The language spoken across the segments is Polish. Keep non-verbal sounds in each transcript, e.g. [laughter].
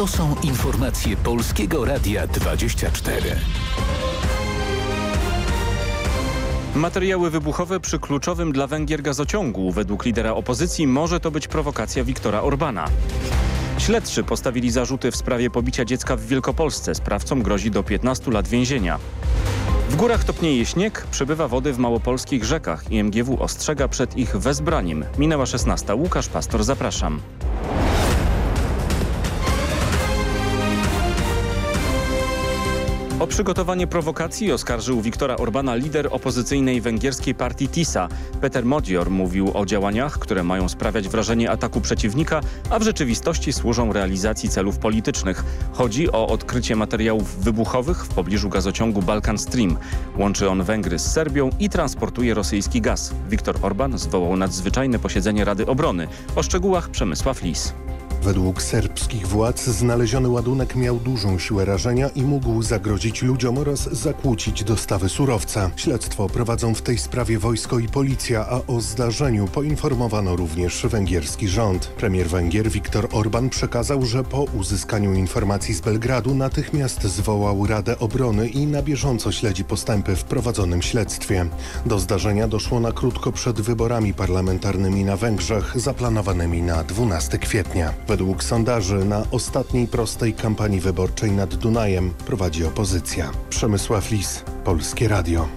To są informacje Polskiego Radia 24. Materiały wybuchowe przy kluczowym dla Węgier gazociągu. Według lidera opozycji może to być prowokacja Viktora Orbana. Śledczy postawili zarzuty w sprawie pobicia dziecka w Wielkopolsce. Sprawcom grozi do 15 lat więzienia. W górach topnieje śnieg, przybywa wody w małopolskich rzekach i MGW ostrzega przed ich wezbraniem. Minęła 16. Łukasz Pastor, zapraszam. Przygotowanie prowokacji oskarżył Viktora Orbana lider opozycyjnej węgierskiej partii TISA. Peter Modior mówił o działaniach, które mają sprawiać wrażenie ataku przeciwnika, a w rzeczywistości służą realizacji celów politycznych. Chodzi o odkrycie materiałów wybuchowych w pobliżu gazociągu Balkan Stream. Łączy on Węgry z Serbią i transportuje rosyjski gaz. Viktor Orban zwołał nadzwyczajne posiedzenie Rady Obrony. O szczegółach Przemysław Lis. Według serbskich władz znaleziony ładunek miał dużą siłę rażenia i mógł zagrozić ludziom oraz zakłócić dostawy surowca. Śledztwo prowadzą w tej sprawie wojsko i policja, a o zdarzeniu poinformowano również węgierski rząd. Premier Węgier Viktor Orban przekazał, że po uzyskaniu informacji z Belgradu natychmiast zwołał Radę Obrony i na bieżąco śledzi postępy w prowadzonym śledztwie. Do zdarzenia doszło na krótko przed wyborami parlamentarnymi na Węgrzech zaplanowanymi na 12 kwietnia. Według sondaży na ostatniej prostej kampanii wyborczej nad Dunajem prowadzi opozycja. Przemysław Lis, Polskie Radio.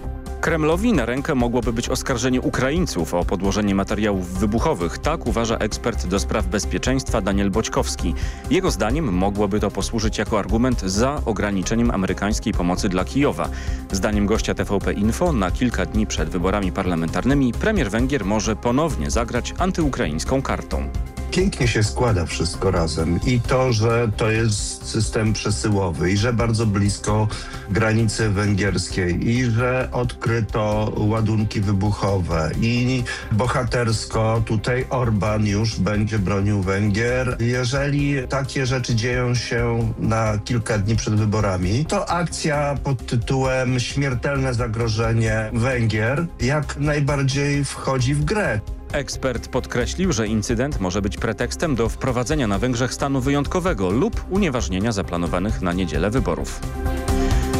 Kremlowi na rękę mogłoby być oskarżenie Ukraińców o podłożenie materiałów wybuchowych. Tak uważa ekspert do spraw bezpieczeństwa Daniel Boćkowski. Jego zdaniem mogłoby to posłużyć jako argument za ograniczeniem amerykańskiej pomocy dla Kijowa. Zdaniem gościa TVP Info na kilka dni przed wyborami parlamentarnymi premier Węgier może ponownie zagrać antyukraińską kartą pięknie się składa wszystko razem i to, że to jest system przesyłowy i że bardzo blisko granicy węgierskiej i że odkryto ładunki wybuchowe i bohatersko tutaj Orban już będzie bronił Węgier. Jeżeli takie rzeczy dzieją się na kilka dni przed wyborami, to akcja pod tytułem Śmiertelne zagrożenie Węgier jak najbardziej wchodzi w grę. Ekspert podkreślił, że incydent może być pretekstem do wprowadzenia na Węgrzech stanu wyjątkowego lub unieważnienia zaplanowanych na niedzielę wyborów.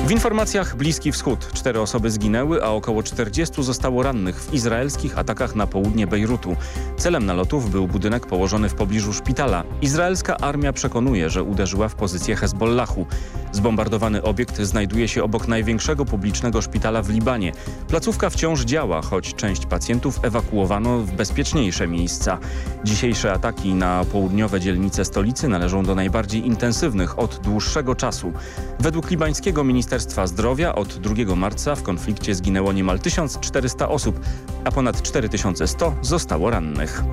W informacjach Bliski Wschód cztery osoby zginęły, a około 40 zostało rannych w izraelskich atakach na południe Bejrutu. Celem nalotów był budynek położony w pobliżu szpitala. Izraelska armia przekonuje, że uderzyła w pozycję Hezbollahu. Zbombardowany obiekt znajduje się obok największego publicznego szpitala w Libanie. Placówka wciąż działa, choć część pacjentów ewakuowano w bezpieczniejsze miejsca. Dzisiejsze ataki na południowe dzielnice stolicy należą do najbardziej intensywnych od dłuższego czasu. Według libańskiego Ministerstwa Zdrowia od 2 marca w konflikcie zginęło niemal 1400 osób, a ponad 4100 zostało rannych.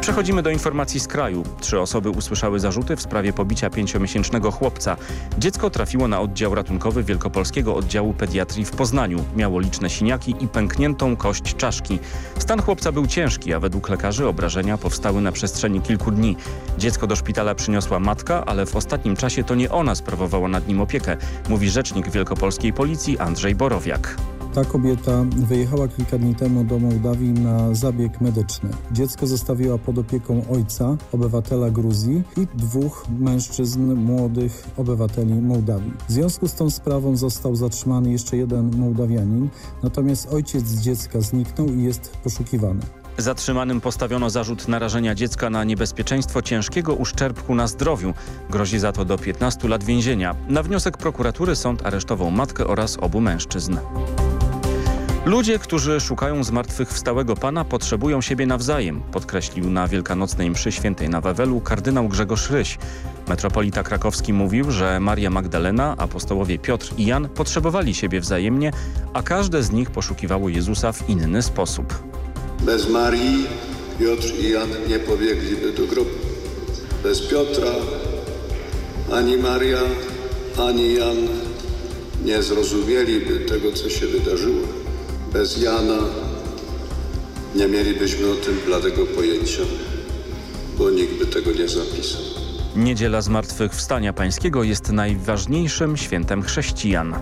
Przechodzimy do informacji z kraju. Trzy osoby usłyszały zarzuty w sprawie pobicia pięciomiesięcznego chłopca. Dziecko trafiło na oddział ratunkowy Wielkopolskiego Oddziału Pediatrii w Poznaniu. Miało liczne siniaki i pękniętą kość czaszki. Stan chłopca był ciężki, a według lekarzy obrażenia powstały na przestrzeni kilku dni. Dziecko do szpitala przyniosła matka, ale w ostatnim czasie to nie ona sprawowała nad nim opiekę, mówi rzecznik wielkopolskiej policji Andrzej Borowiak. Ta kobieta wyjechała kilka dni temu do Mołdawii na zabieg medyczny. Dziecko zostawiła pod opieką ojca, obywatela Gruzji i dwóch mężczyzn młodych obywateli Mołdawii. W związku z tą sprawą został zatrzymany jeszcze jeden Mołdawianin, natomiast ojciec dziecka zniknął i jest poszukiwany. Zatrzymanym postawiono zarzut narażenia dziecka na niebezpieczeństwo ciężkiego uszczerbku na zdrowiu. Grozi za to do 15 lat więzienia. Na wniosek prokuratury sąd aresztował matkę oraz obu mężczyzn. Ludzie, którzy szukają zmartwychwstałego Pana potrzebują siebie nawzajem, podkreślił na wielkanocnej mszy świętej na Wawelu kardynał Grzegorz Ryś. Metropolita krakowski mówił, że Maria Magdalena, apostołowie Piotr i Jan potrzebowali siebie wzajemnie, a każde z nich poszukiwało Jezusa w inny sposób. Bez Marii Piotr i Jan nie pobiegliby do grobu. Bez Piotra ani Maria, ani Jan nie zrozumieliby tego, co się wydarzyło. Bez Jana nie mielibyśmy o tym bladego pojęcia, bo nikt by tego nie zapisał. Niedziela Zmartwychwstania Pańskiego jest najważniejszym świętem chrześcijan.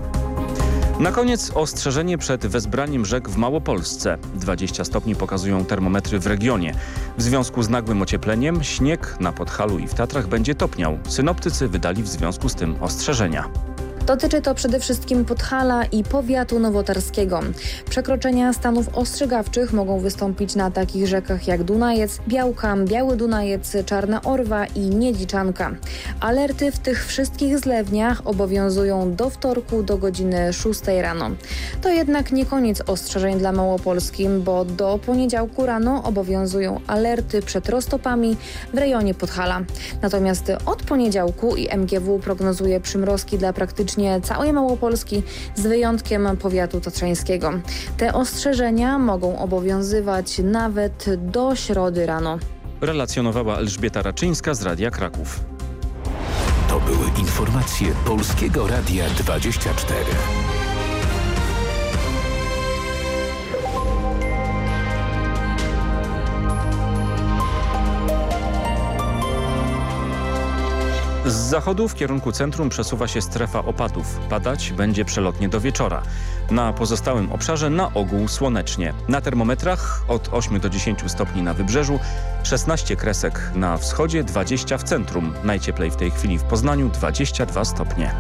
Na koniec ostrzeżenie przed wezbraniem rzek w Małopolsce. 20 stopni pokazują termometry w regionie. W związku z nagłym ociepleniem śnieg na Podhalu i w Tatrach będzie topniał. Synoptycy wydali w związku z tym ostrzeżenia. Dotyczy to przede wszystkim Podhala i powiatu nowotarskiego. Przekroczenia stanów ostrzegawczych mogą wystąpić na takich rzekach jak Dunajec, Białka, Biały Dunajec, Czarna Orwa i Niedziczanka. Alerty w tych wszystkich zlewniach obowiązują do wtorku do godziny 6 rano. To jednak nie koniec ostrzeżeń dla Małopolski, bo do poniedziałku rano obowiązują alerty przed roztopami w rejonie Podhala. Natomiast od poniedziałku i MGW prognozuje przymrozki dla praktycznie całej Małopolski z wyjątkiem powiatu tatrzańskiego. Te ostrzeżenia mogą obowiązywać nawet do środy rano. Relacjonowała Elżbieta Raczyńska z Radia Kraków. To były informacje Polskiego Radia 24. Z zachodu w kierunku centrum przesuwa się strefa opadów. Padać będzie przelotnie do wieczora. Na pozostałym obszarze na ogół słonecznie. Na termometrach od 8 do 10 stopni na wybrzeżu, 16 kresek na wschodzie, 20 w centrum. Najcieplej w tej chwili w Poznaniu 22 stopnie.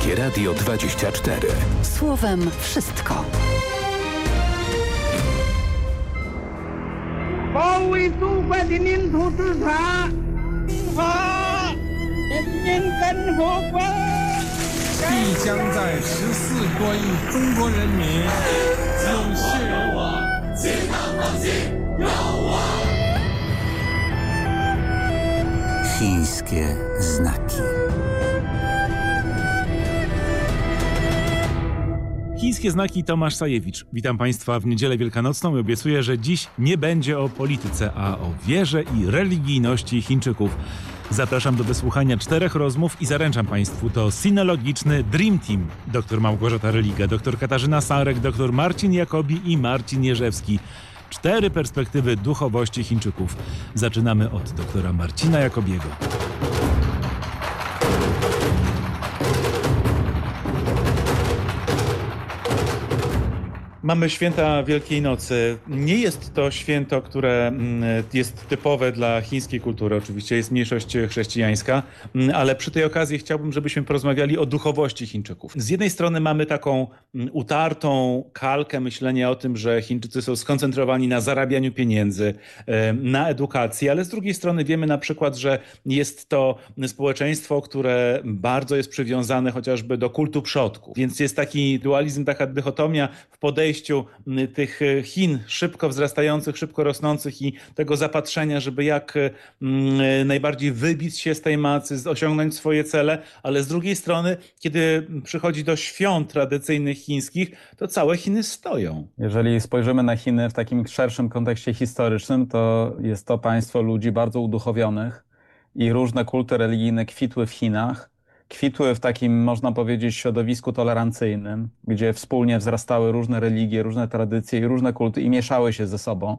Polskie Radio 24. Słowem wszystko. Chińskie znaki. Chińskie znaki Tomasz Sajewicz. Witam Państwa w niedzielę wielkanocną i obiecuję, że dziś nie będzie o polityce, a o wierze i religijności Chińczyków. Zapraszam do wysłuchania czterech rozmów i zaręczam Państwu to sinologiczny Dream Team. Dr Małgorzata Religa, dr Katarzyna Sarek, dr Marcin Jakobi i Marcin Jerzewski. Cztery perspektywy duchowości Chińczyków. Zaczynamy od doktora Marcina Jakobiego. Mamy święta Wielkiej Nocy. Nie jest to święto, które mm, jest typowe dla chińskiej kultury. Oczywiście jest mniejszość chrześcijańska, mm, ale przy tej okazji chciałbym, żebyśmy porozmawiali o duchowości Chińczyków. Z jednej strony mamy taką mm, utartą kalkę myślenia o tym, że Chińczycy są skoncentrowani na zarabianiu pieniędzy, e, na edukacji, ale z drugiej strony wiemy na przykład, że jest to społeczeństwo, które bardzo jest przywiązane chociażby do kultu przodków. Więc jest taki dualizm, taka dychotomia w podejściu tych Chin szybko wzrastających, szybko rosnących i tego zapatrzenia, żeby jak najbardziej wybić się z tej macy, osiągnąć swoje cele, ale z drugiej strony, kiedy przychodzi do świąt tradycyjnych chińskich, to całe Chiny stoją. Jeżeli spojrzymy na Chiny w takim szerszym kontekście historycznym, to jest to państwo ludzi bardzo uduchowionych i różne kulty religijne kwitły w Chinach kwitły w takim, można powiedzieć, środowisku tolerancyjnym, gdzie wspólnie wzrastały różne religie, różne tradycje i różne kulty i mieszały się ze sobą.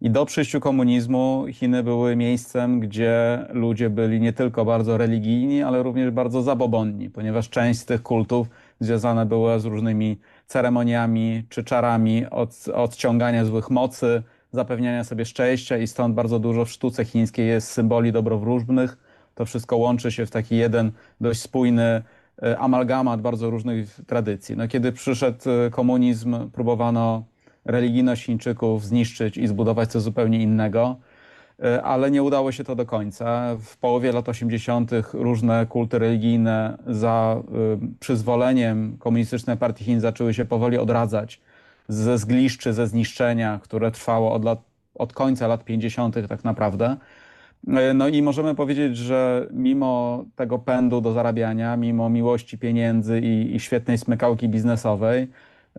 I do przyjściu komunizmu Chiny były miejscem, gdzie ludzie byli nie tylko bardzo religijni, ale również bardzo zabobonni, ponieważ część z tych kultów związana była z różnymi ceremoniami czy czarami od, odciągania złych mocy, zapewniania sobie szczęścia i stąd bardzo dużo w sztuce chińskiej jest symboli dobrowróżbnych, to wszystko łączy się w taki jeden dość spójny amalgamat bardzo różnych tradycji. No, kiedy przyszedł komunizm, próbowano religijność Chińczyków zniszczyć i zbudować coś zupełnie innego, ale nie udało się to do końca. W połowie lat 80. różne kulty religijne za przyzwoleniem Komunistycznej Partii Chin zaczęły się powoli odradzać ze zgliszczy, ze zniszczenia, które trwało od, lat, od końca lat 50. tak naprawdę. No i możemy powiedzieć, że mimo tego pędu do zarabiania, mimo miłości pieniędzy i, i, świetnej smykałki biznesowej,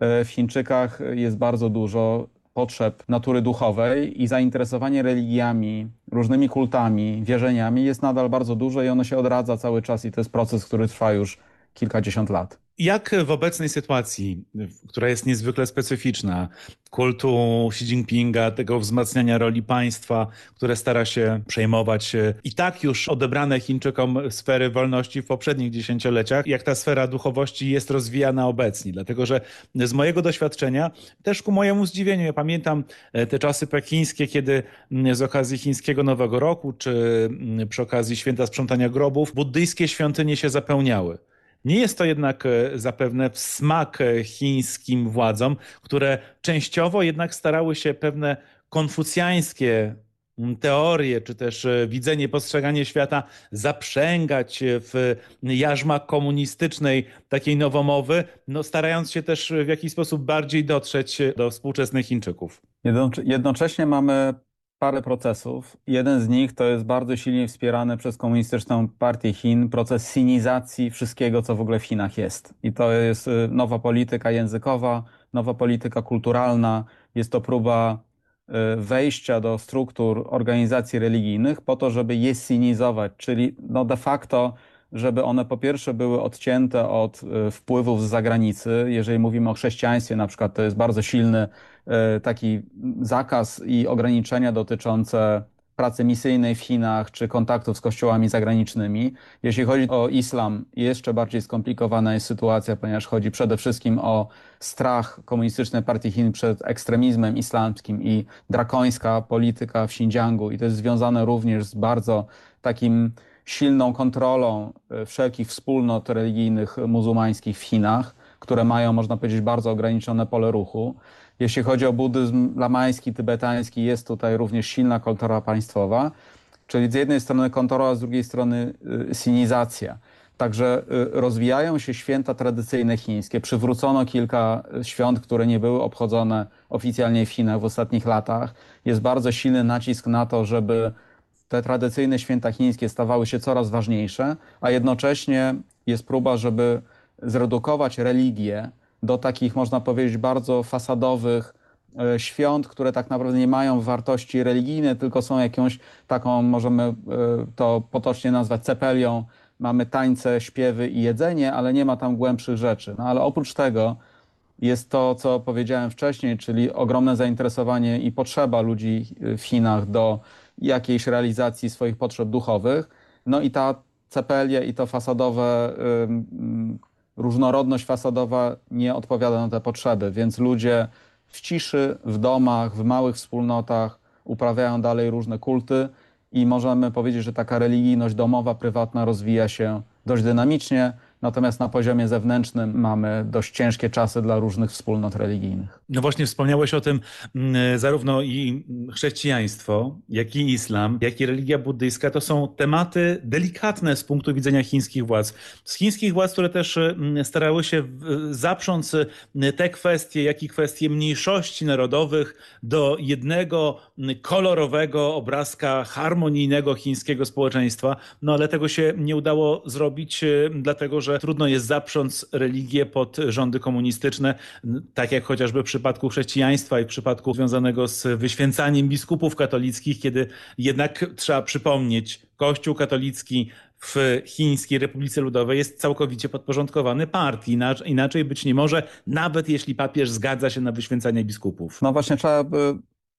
w Chińczykach jest bardzo dużo potrzeb natury duchowej i zainteresowanie religiami, różnymi kultami, wierzeniami jest nadal bardzo duże i ono się odradza cały czas i to jest proces, który trwa już kilkadziesiąt lat. Jak w obecnej sytuacji, która jest niezwykle specyficzna, kultu Xi Jinpinga, tego wzmacniania roli państwa, które stara się przejmować i tak już odebrane Chińczykom sfery wolności w poprzednich dziesięcioleciach, jak ta sfera duchowości jest rozwijana obecnie. Dlatego, że z mojego doświadczenia, też ku mojemu zdziwieniu, ja pamiętam te czasy pekińskie, kiedy z okazji chińskiego Nowego Roku, czy przy okazji święta sprzątania grobów, buddyjskie świątynie się zapełniały. Nie jest to jednak e, zapewne w smak e, chińskim władzom, które częściowo jednak starały się pewne konfucjańskie teorie, czy też e, widzenie, postrzeganie świata zaprzęgać w jarzmach komunistycznej takiej nowomowy, no starając się też w jakiś sposób bardziej dotrzeć do współczesnych Chińczyków. Jednocześnie mamy parę procesów. Jeden z nich to jest bardzo silnie wspierany przez Komunistyczną Partię Chin proces sinizacji wszystkiego, co w ogóle w Chinach jest. I to jest y, nowa polityka językowa, nowa polityka kulturalna. Jest to próba y, wejścia do struktur organizacji religijnych po to, żeby je sinizować, czyli no de facto żeby one po pierwsze były odcięte od y, wpływów z zagranicy. Jeżeli mówimy o chrześcijaństwie, na przykład to jest bardzo silny taki zakaz i ograniczenia dotyczące pracy misyjnej w Chinach czy kontaktów z kościołami zagranicznymi. Jeśli chodzi o islam, jeszcze bardziej skomplikowana jest sytuacja, ponieważ chodzi przede wszystkim o strach Komunistycznej Partii Chin przed ekstremizmem islamskim i drakońska polityka w Xinjiangu i to jest związane również z bardzo takim silną kontrolą e, wszelkich wspólnot religijnych muzułmańskich w Chinach, które mają, można powiedzieć, bardzo ograniczone pole ruchu. Jeśli chodzi o buddyzm lamański, tybetański, jest tutaj również silna kultura państwowa, czyli z jednej strony kontrola, a z drugiej strony y, sinizacja. Także y, rozwijają się święta tradycyjne chińskie. Przywrócono kilka świąt, które nie były obchodzone oficjalnie w Chinach w ostatnich latach. Jest bardzo silny nacisk na to, żeby te tradycyjne święta chińskie stawały się coraz ważniejsze, a jednocześnie jest próba, żeby zredukować religię do takich, można powiedzieć, bardzo fasadowych e, świąt, które tak naprawdę nie mają wartości religijnej, tylko są jakąś taką, możemy e, to potocznie nazwać cepelią. Mamy tańce, śpiewy i jedzenie, ale nie ma tam głębszych rzeczy. No ale oprócz tego jest to, co powiedziałem wcześniej, czyli ogromne zainteresowanie i potrzeba ludzi w Chinach do jakiejś realizacji swoich potrzeb duchowych. No i ta cepelia i to fasadowe różnorodność fasadowa nie odpowiada na te potrzeby, więc ludzie w ciszy, w domach, w małych wspólnotach uprawiają dalej różne kulty i możemy powiedzieć, że taka religijność domowa, prywatna rozwija się dość dynamicznie. Natomiast na poziomie zewnętrznym mamy dość ciężkie czasy dla różnych wspólnot religijnych. No właśnie wspomniałeś o tym, mm, zarówno i chrześcijaństwo, jak i islam, jak i religia buddyjska to są tematy delikatne z punktu widzenia chińskich władz. Z chińskich władz, które też mm, starały się zaprząc mm, te kwestie, jak i kwestie mniejszości narodowych do jednego kolorowego obrazka harmonijnego chińskiego społeczeństwa. No ale tego się nie udało zrobić, dlatego że trudno jest zaprząc religię pod rządy komunistyczne, tak jak chociażby w przypadku chrześcijaństwa i w przypadku związanego z wyświęcaniem biskupów katolickich, kiedy jednak trzeba przypomnieć, Kościół katolicki w Chińskiej Republice Ludowej jest całkowicie podporządkowany partii. Inaczej być nie może, nawet jeśli papież zgadza się na wyświęcanie biskupów. No właśnie trzeba by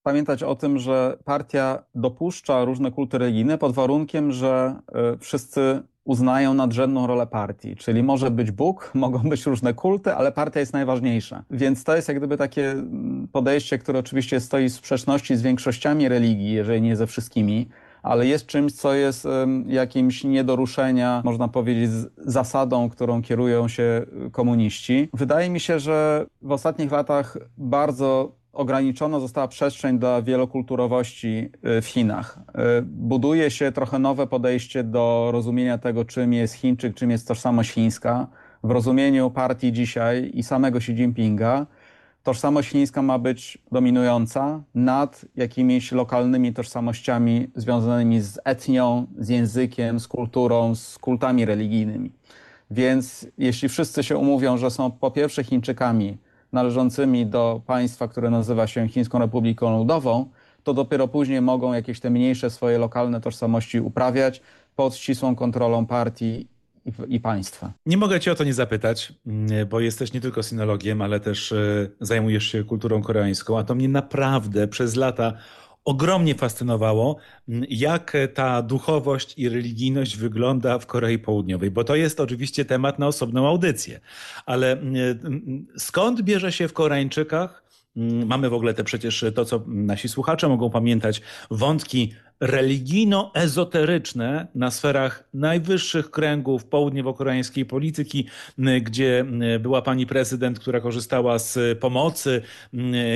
pamiętać o tym, że partia dopuszcza różne kulty religijne pod warunkiem, że y, wszyscy uznają nadrzędną rolę partii, czyli może być Bóg, [laughs] mogą być różne kulty, ale partia jest najważniejsza. Więc to jest jak gdyby takie mm, podejście, które oczywiście stoi w sprzeczności z większościami religii, jeżeli nie ze wszystkimi, ale jest czymś, co jest jakimś nie do ruszenia, można powiedzieć, zasadą, którą kierują się y, komuniści. Wydaje mi się, że w ostatnich latach bardzo ograniczona została przestrzeń dla wielokulturowości y, w Chinach. Y, buduje się trochę nowe podejście do rozumienia tego, czym jest Chińczyk, czym jest tożsamość chińska. W rozumieniu partii dzisiaj i samego Xi Jinpinga tożsamość chińska ma być dominująca nad jakimiś lokalnymi tożsamościami związanymi z etnią, z językiem, z kulturą, z kultami religijnymi. Więc jeśli wszyscy się umówią, że są po pierwsze Chińczykami, należącymi do państwa, które nazywa się Chińską Republiką Ludową, to dopiero później mogą jakieś te mniejsze swoje lokalne tożsamości uprawiać pod ścisłą kontrolą partii i, państwa. Nie mogę cię o to nie zapytać, mm, bo jesteś nie tylko sinologiem, ale też e, zajmujesz się kulturą koreańską, a to mnie naprawdę przez lata ogromnie fascynowało, jak ta duchowość i religijność wygląda w Korei Południowej, bo to jest oczywiście temat na osobną audycję. Ale skąd bierze się w Koreańczykach Mamy w ogóle te przecież to, co nasi słuchacze mogą pamiętać, wątki religijno-ezoteryczne na sferach najwyższych kręgów południowo-koreańskiej polityki, gdzie była pani prezydent, która korzystała z pomocy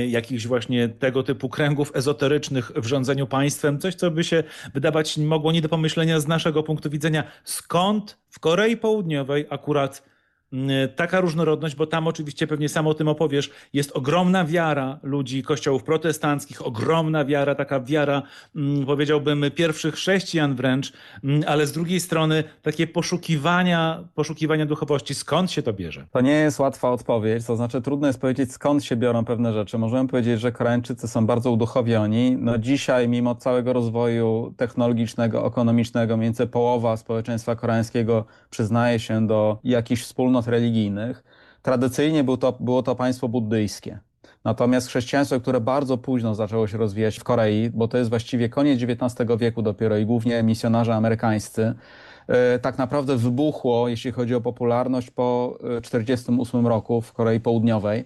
jakichś właśnie tego typu kręgów ezoterycznych w rządzeniu państwem. Coś, co by się wydawać mogło nie do pomyślenia z naszego punktu widzenia. Skąd w Korei Południowej akurat taka różnorodność, bo tam oczywiście pewnie sam o tym opowiesz, jest ogromna wiara ludzi kościołów protestanckich, ogromna wiara, taka wiara mm, powiedziałbym pierwszych chrześcijan wręcz, mm, ale z drugiej strony takie poszukiwania, poszukiwania duchowości. Skąd się to bierze? To nie jest łatwa odpowiedź, to znaczy trudno jest powiedzieć skąd się biorą pewne rzeczy. Możemy powiedzieć, że Koreańczycy są bardzo uduchowioni. No dzisiaj mimo całego rozwoju technologicznego, ekonomicznego, mniej więcej połowa społeczeństwa koreańskiego przyznaje się do jakichś wspólnot wspólnot religijnych. Tradycyjnie był to, było to państwo buddyjskie. Natomiast chrześcijaństwo, które bardzo późno zaczęło się rozwijać w Korei, bo to jest właściwie koniec XIX wieku dopiero i głównie misjonarze amerykańscy, e, tak naprawdę wybuchło, jeśli chodzi o popularność, po 1948 roku w Korei Południowej.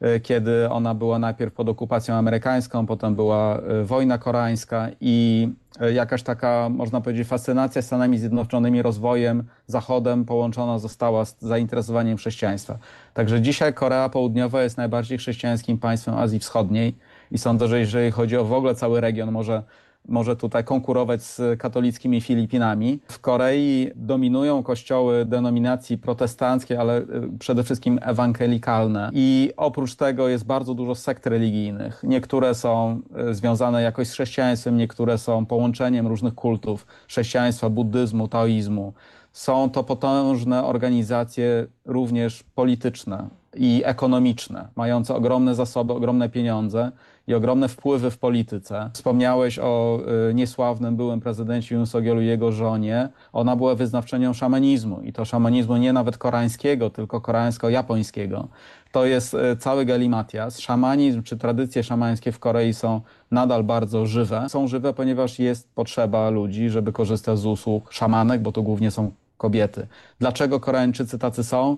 E, kiedy ona była najpierw pod okupacją amerykańską, potem była e, wojna koreańska i e, jakaś taka, można powiedzieć, fascynacja Stanami Zjednoczonymi, rozwojem, Zachodem połączona została z zainteresowaniem chrześcijaństwa. Także dzisiaj Korea Południowa jest najbardziej chrześcijańskim państwem Azji Wschodniej i sądzę, że jeżeli chodzi o w ogóle cały region, może może tutaj konkurować z katolickimi Filipinami. W Korei dominują kościoły denominacji protestanckie, ale y, przede wszystkim ewangelikalne. I oprócz tego jest bardzo dużo sekt religijnych. Niektóre są y, związane jakoś z chrześcijaństwem, niektóre są połączeniem różnych kultów chrześcijaństwa, buddyzmu, taoizmu. Są to potężne organizacje również polityczne i ekonomiczne, mające ogromne zasoby, ogromne pieniądze i ogromne wpływy w polityce. Wspomniałeś o y, niesławnym byłym prezydencie Yoon Suk-yeolu i jego żonie. Ona była wyznawczynią szamanizmu i to szamanizmu nie nawet koreańskiego, tylko koreańsko-japońskiego. To jest y, cały galimatias. Szamanizm czy tradycje szamańskie w Korei są nadal bardzo żywe. Są żywe, ponieważ jest potrzeba ludzi, żeby korzystać z usług szamanek, bo to głównie są kobiety. Dlaczego Koreańczycy tacy są?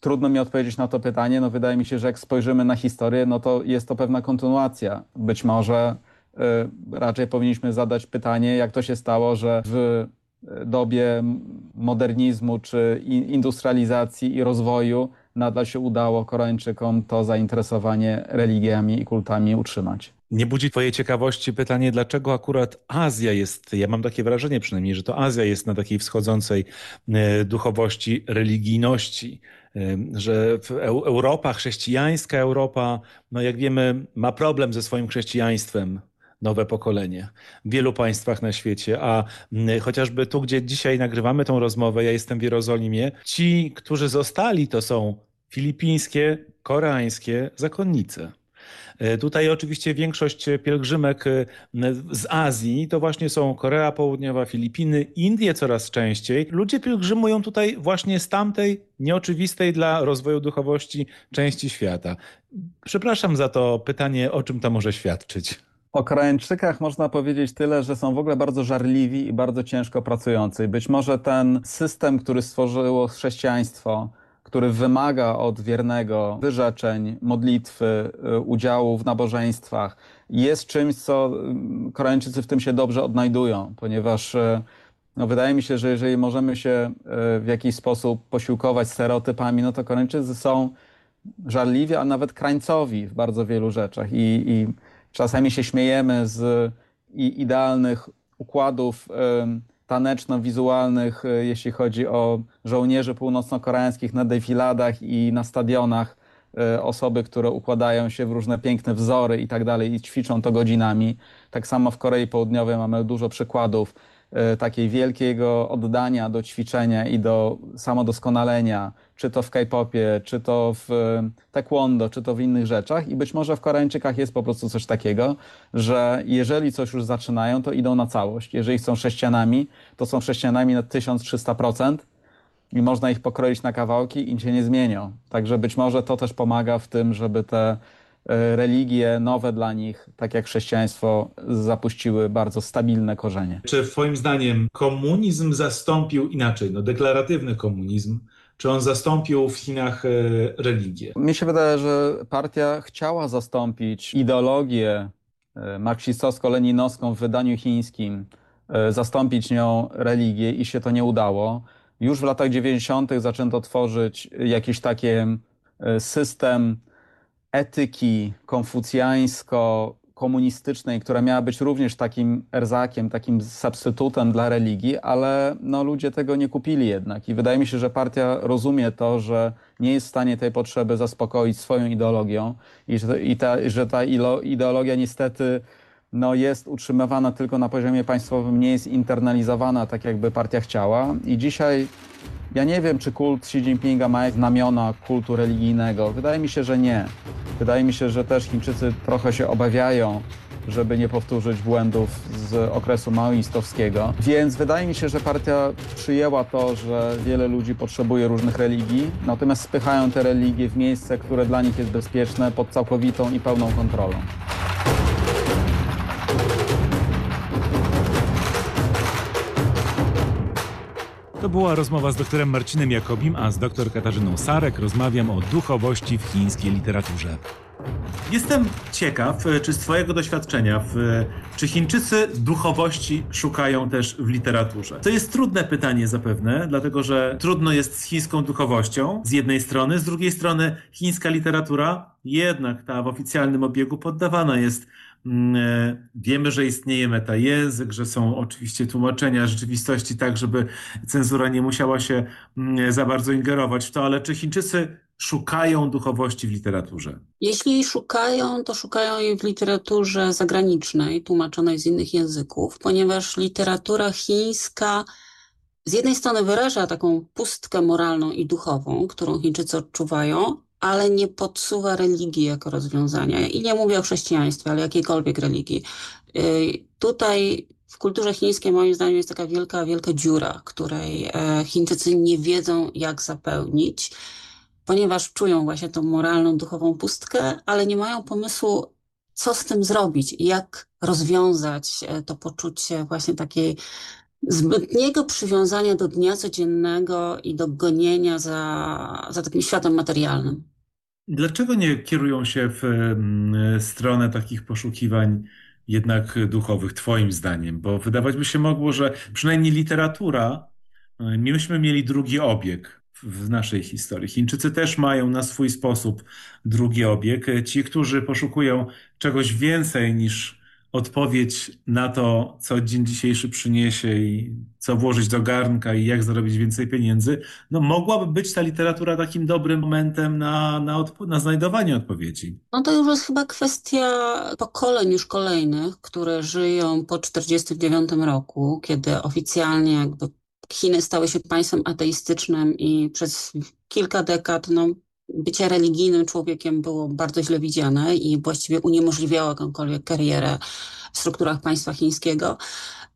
Trudno mi odpowiedzieć na to pytanie. No wydaje mi się, że jak spojrzymy na historię, no to jest to pewna kontynuacja. Być może y, raczej powinniśmy zadać pytanie, jak to się stało, że w dobie modernizmu czy industrializacji i rozwoju nadal się udało Koreańczykom to zainteresowanie religiami i kultami utrzymać. Nie budzi twojej ciekawości pytanie, dlaczego akurat Azja jest, ja mam takie wrażenie przynajmniej, że to Azja jest na takiej wschodzącej y, duchowości, religijności że Europa, chrześcijańska Europa, no jak wiemy, ma problem ze swoim chrześcijaństwem nowe pokolenie w wielu państwach na świecie, a chociażby tu, gdzie dzisiaj nagrywamy tą rozmowę, ja jestem w Jerozolimie, ci, którzy zostali, to są filipińskie, koreańskie zakonnice. E, tutaj oczywiście większość pielgrzymek e, z Azji to właśnie są Korea Południowa, Filipiny, Indie coraz częściej. Ludzie pielgrzymują tutaj właśnie z tamtej nieoczywistej dla rozwoju duchowości części świata. Przepraszam za to pytanie, o czym to może świadczyć. O Koreańczykach można powiedzieć tyle, że są w ogóle bardzo żarliwi i bardzo ciężko pracujący. Być może ten system, który stworzyło chrześcijaństwo, który wymaga od wiernego wyrzeczeń, modlitwy, y, udziału w nabożeństwach, jest czymś, co y, Koreańczycy w tym się dobrze odnajdują, ponieważ y, no, wydaje mi się, że jeżeli możemy się w jakiś sposób posiłkować stereotypami, no to Koreańczycy są żarliwi, a nawet krańcowi w bardzo wielu rzeczach. I, i czasami się śmiejemy z idealnych układów taneczno-wizualnych, e, jeśli chodzi o żołnierzy północno-koreańskich na defiladach i na stadionach, e, osoby, które układają się w różne piękne wzory i tak dalej i ćwiczą to godzinami. Tak samo w Korei Południowej mamy dużo przykładów takiej wielkiego oddania do ćwiczenia i do samodoskonalenia, czy to w K-popie, czy to w e, taekwondo, czy to w innych rzeczach. I być może w Koreańczykach jest po prostu coś takiego, że jeżeli coś już zaczynają, to idą na całość. Jeżeli są chrześcijanami, to są chrześcijanami na 1300%. i można ich pokroić na kawałki i się nie zmienią. Także być może to też pomaga w tym, żeby te e, religie nowe dla nich, tak jak chrześcijaństwo, zapuściły bardzo stabilne korzenie. Czy twoim zdaniem komunizm zastąpił inaczej, no deklaratywny komunizm, czy on zastąpił w Chinach e, religię? Mi się wydaje, że partia chciała zastąpić ideologię e, marksistowsko-leninowską w wydaniu chińskim, e, zastąpić nią religię i się to nie udało. Już w latach 90. zaczęto tworzyć jakiś taki system etyki konfucjańsko-komunistycznej, która miała być również takim erzakiem, takim substytutem dla religii, ale no, ludzie tego nie kupili jednak. I wydaje mi się, że partia rozumie to, że nie jest w stanie tej potrzeby zaspokoić swoją ideologią i że, i ta, że ta ideologia niestety no, jest utrzymywana tylko na poziomie państwowym, nie jest internalizowana tak, jakby partia chciała. I dzisiaj ja nie wiem, czy kult Xi Jinpinga ma znamiona kultu religijnego. Wydaje mi się, że nie. Wydaje mi się, że też Chińczycy trochę się obawiają, żeby nie powtórzyć błędów z okresu maoistowskiego. Więc wydaje mi się, że partia przyjęła to, że wiele ludzi potrzebuje różnych religii, natomiast spychają te religie w miejsce, które dla nich jest bezpieczne, pod całkowitą i pełną kontrolą. To była rozmowa z doktorem Marcinem Jakobim, a z doktor Katarzyną Sarek rozmawiam o duchowości w chińskiej literaturze. Jestem ciekaw, czy z Twojego doświadczenia, czy Chińczycy duchowości szukają też w literaturze? To jest trudne pytanie zapewne, dlatego że trudno jest z chińską duchowością z jednej strony, z drugiej strony chińska literatura jednak ta w oficjalnym obiegu poddawana jest e, wiemy, że istnieje metajęzyk, że są oczywiście tłumaczenia rzeczywistości tak, żeby cenzura nie musiała się mm, za bardzo ingerować w to, ale czy Chińczycy szukają duchowości w literaturze? Jeśli szukają, to szukają jej w literaturze zagranicznej, tłumaczonej z innych języków, ponieważ literatura chińska z jednej strony wyraża taką pustkę moralną i duchową, którą Chińczycy odczuwają, ale nie podsuwa religii jako rozwiązania. I nie mówię o chrześcijaństwie, ale jakiejkolwiek religii. Y, tutaj w kulturze chińskiej moim zdaniem jest taka wielka, wielka dziura, której e, Chińczycy nie wiedzą jak zapełnić, ponieważ czują właśnie tą moralną, duchową pustkę, ale nie mają pomysłu, co z tym zrobić, jak rozwiązać e, to poczucie właśnie takiej zbytniego przywiązania do dnia codziennego i do gonienia za, za takim światem materialnym. Dlaczego nie kierują się w stronę takich poszukiwań jednak duchowych, Twoim zdaniem? Bo wydawać by się mogło, że przynajmniej literatura, e, myśmy mieli drugi obieg w naszej historii. Chińczycy też mają na swój sposób drugi obieg. Ci, którzy poszukują czegoś więcej niż odpowiedź na to, co dzień dzisiejszy przyniesie i co włożyć do garnka i jak zarobić więcej pieniędzy, no mogłaby być ta literatura takim dobrym momentem na, na, na znajdowanie odpowiedzi. No to już jest chyba kwestia pokoleń już kolejnych, które żyją po 1949 roku, kiedy oficjalnie jakby Chiny stały się państwem ateistycznym i przez kilka dekad no, bycie religijnym człowiekiem było bardzo źle widziane i właściwie uniemożliwiało jakąkolwiek karierę w strukturach państwa chińskiego.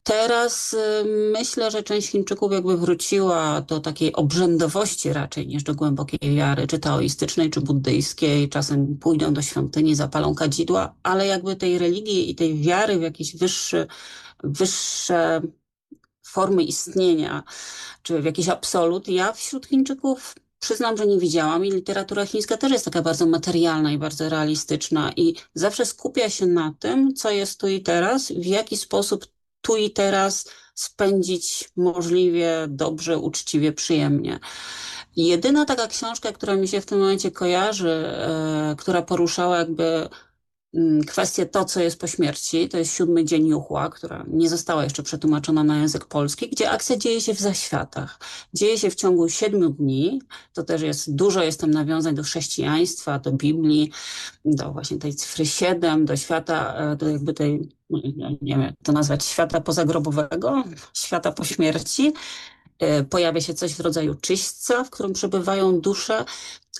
Teraz y, myślę, że część Chińczyków jakby wróciła do takiej obrzędowości raczej niż do głębokiej wiary, czy taoistycznej, czy buddyjskiej. Czasem pójdą do świątyni, zapalą kadzidła, ale jakby tej religii i tej wiary w jakieś wyższe, wyższe formy istnienia, czy w jakiś absolut, ja wśród Chińczyków Przyznam, że nie widziałam i literatura chińska też jest taka bardzo materialna i bardzo realistyczna i zawsze skupia się na tym, co jest tu i teraz, w jaki sposób tu i teraz spędzić możliwie dobrze, uczciwie, przyjemnie. Jedyna taka książka, która mi się w tym momencie kojarzy, e, która poruszała jakby kwestię to, co jest po śmierci. To jest siódmy dzień Juchła, która nie została jeszcze przetłumaczona na język polski, gdzie akcja dzieje się w zaświatach. Dzieje się w ciągu siedmiu dni. To też jest, dużo jest tam nawiązań do chrześcijaństwa, do Biblii, do właśnie tej cyfry siedem, do świata, e, do jakby tej, nie wiem, to nazwać świata pozagrobowego, świata po śmierci. E, pojawia się coś w rodzaju czyśćca, w którym przebywają dusze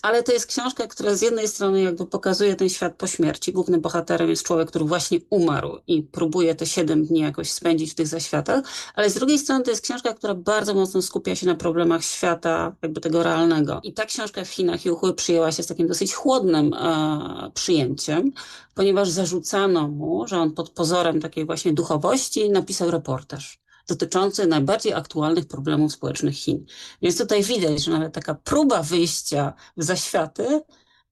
ale to jest książka, która z jednej strony jakby pokazuje ten świat po śmierci. Głównym bohaterem jest człowiek, który właśnie umarł i próbuje te siedem dni jakoś spędzić w tych zaświatach, ale z drugiej strony to jest książka, która bardzo mocno skupia się na problemach świata, jakby tego realnego. I ta książka w Chinach Juchły przyjęła się z takim dosyć chłodnym e, przyjęciem, ponieważ zarzucano mu, że on pod pozorem takiej właśnie duchowości napisał reportaż dotyczący najbardziej aktualnych problemów społecznych Chin. Więc tutaj widać, że nawet taka próba wyjścia w zaświaty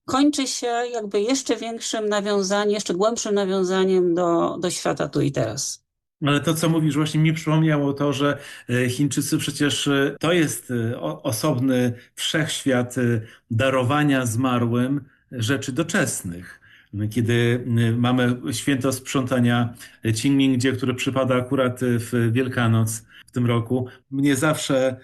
kończy się jakby jeszcze większym nawiązaniem, jeszcze głębszym nawiązaniem do, do świata tu i teraz. Ale to, co mówisz, właśnie mi przypomniało to, że e, Chińczycy przecież e, to jest e, osobny wszechświat darowania zmarłym rzeczy doczesnych kiedy y, mamy święto sprzątania Qingming, które przypada akurat w Wielkanoc w tym roku. Mnie zawsze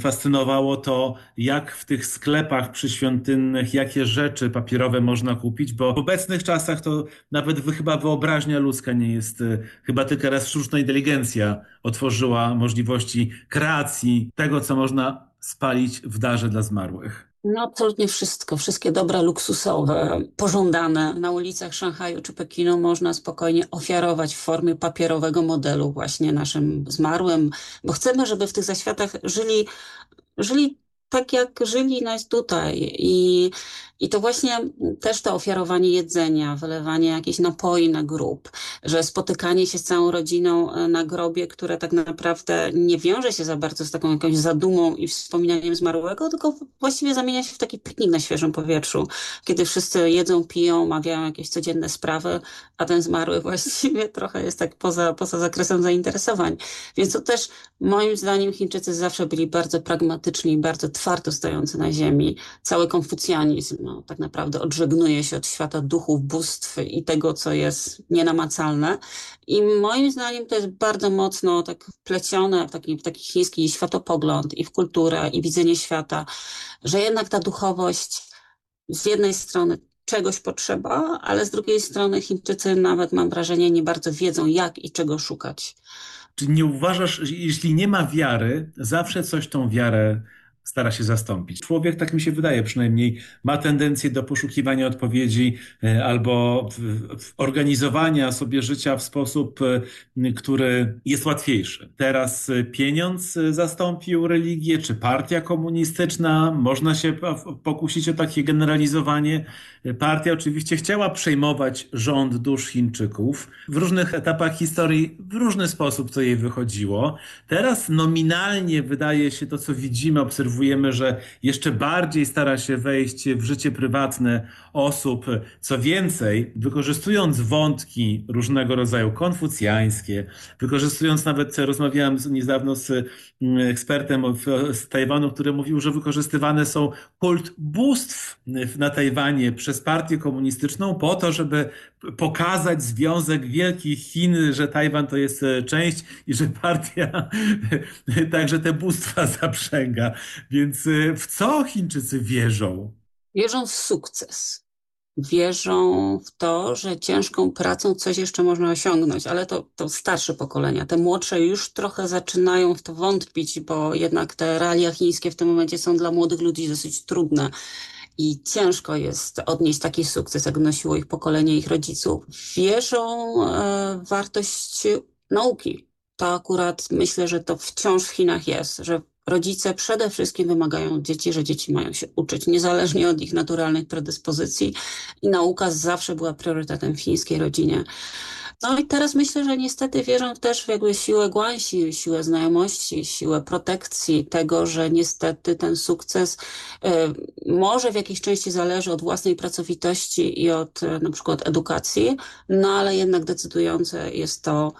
fascynowało to, jak w tych sklepach przyświątynnych, jakie rzeczy papierowe można kupić, bo w obecnych czasach to nawet chyba wyobraźnia ludzka nie jest, y, chyba tylko raz sztuczna inteligencja otworzyła możliwości kreacji tego, co można spalić w darze dla zmarłych. No absolutnie wszystko, wszystkie dobra luksusowe, pożądane na ulicach Szanghaju czy Pekinu można spokojnie ofiarować w formie papierowego modelu właśnie naszym zmarłym, bo chcemy, żeby w tych zaświatach żyli, żyli tak jak żyli nas tutaj. I, i to właśnie też to ofiarowanie jedzenia, wylewanie jakichś napoi na grób, że spotykanie się z całą rodziną e, na grobie, które tak naprawdę nie wiąże się za bardzo z taką jakąś zadumą i wspominaniem zmarłego, tylko właściwie zamienia się w taki piknik na świeżym powietrzu, kiedy wszyscy jedzą, piją, mawiają jakieś codzienne sprawy, a ten zmarły [laughs] właściwie trochę jest tak poza, poza zakresem zainteresowań. Więc to też moim zdaniem Chińczycy zawsze byli bardzo pragmatyczni, bardzo twardo stojący na ziemi. Cały konfucjanizm no, tak naprawdę odżegnuje się od świata duchów, bóstw i tego, co jest nienamacalne. I moim zdaniem to jest bardzo mocno tak wplecione w taki, w taki chiński światopogląd i w kulturę i widzenie świata, że jednak ta duchowość z jednej strony czegoś potrzeba, ale z drugiej strony Chińczycy nawet mam wrażenie nie bardzo wiedzą jak i czego szukać. Czy nie uważasz, jeśli nie ma wiary, zawsze coś tą wiarę stara się zastąpić. Człowiek, tak mi się wydaje przynajmniej, ma tendencję do poszukiwania odpowiedzi e, albo organizowania sobie życia w sposób, e, który jest łatwiejszy. Teraz e, pieniądz zastąpił religię, czy partia komunistyczna, można się pokusić o takie generalizowanie. Partia oczywiście chciała przejmować rząd dusz Chińczyków. W różnych etapach historii w różny sposób to jej wychodziło. Teraz nominalnie wydaje się to, co widzimy, obserwujemy, obserwujemy, że jeszcze bardziej stara się wejść w życie prywatne osób. Co więcej, wykorzystując wątki różnego rodzaju konfucjańskie, wykorzystując nawet, rozmawiałem niedawno z mm, ekspertem z Tajwanu, który mówił, że wykorzystywane są kult bóstw na Tajwanie przez partię komunistyczną po to, żeby pokazać związek wielkich Chin, że Tajwan to jest e, część i że partia [laughs] także te bóstwa [laughs] zaprzęga. Więc e, w co Chińczycy wierzą? Wierzą w sukces. Wierzą w to, że ciężką pracą coś jeszcze można osiągnąć, ale to, to starsze pokolenia. Te młodsze już trochę zaczynają w to wątpić, bo jednak te realia chińskie w tym momencie są dla młodych ludzi dosyć trudne i ciężko jest odnieść taki sukces, jak nosiło ich pokolenie ich rodziców. Wierzą e, w wartość nauki. To akurat myślę, że to wciąż w Chinach jest, że rodzice przede wszystkim wymagają od dzieci, że dzieci mają się uczyć, niezależnie od ich naturalnych predyspozycji i nauka zawsze była priorytetem w chińskiej rodzinie. No i teraz myślę, że niestety wierzą też w jakby siłę Guanxi, siłę znajomości, siłę protekcji, tego, że niestety ten sukces y, może w jakiejś części zależy od własnej pracowitości i od y, na przykład edukacji, no ale jednak decydujące jest to,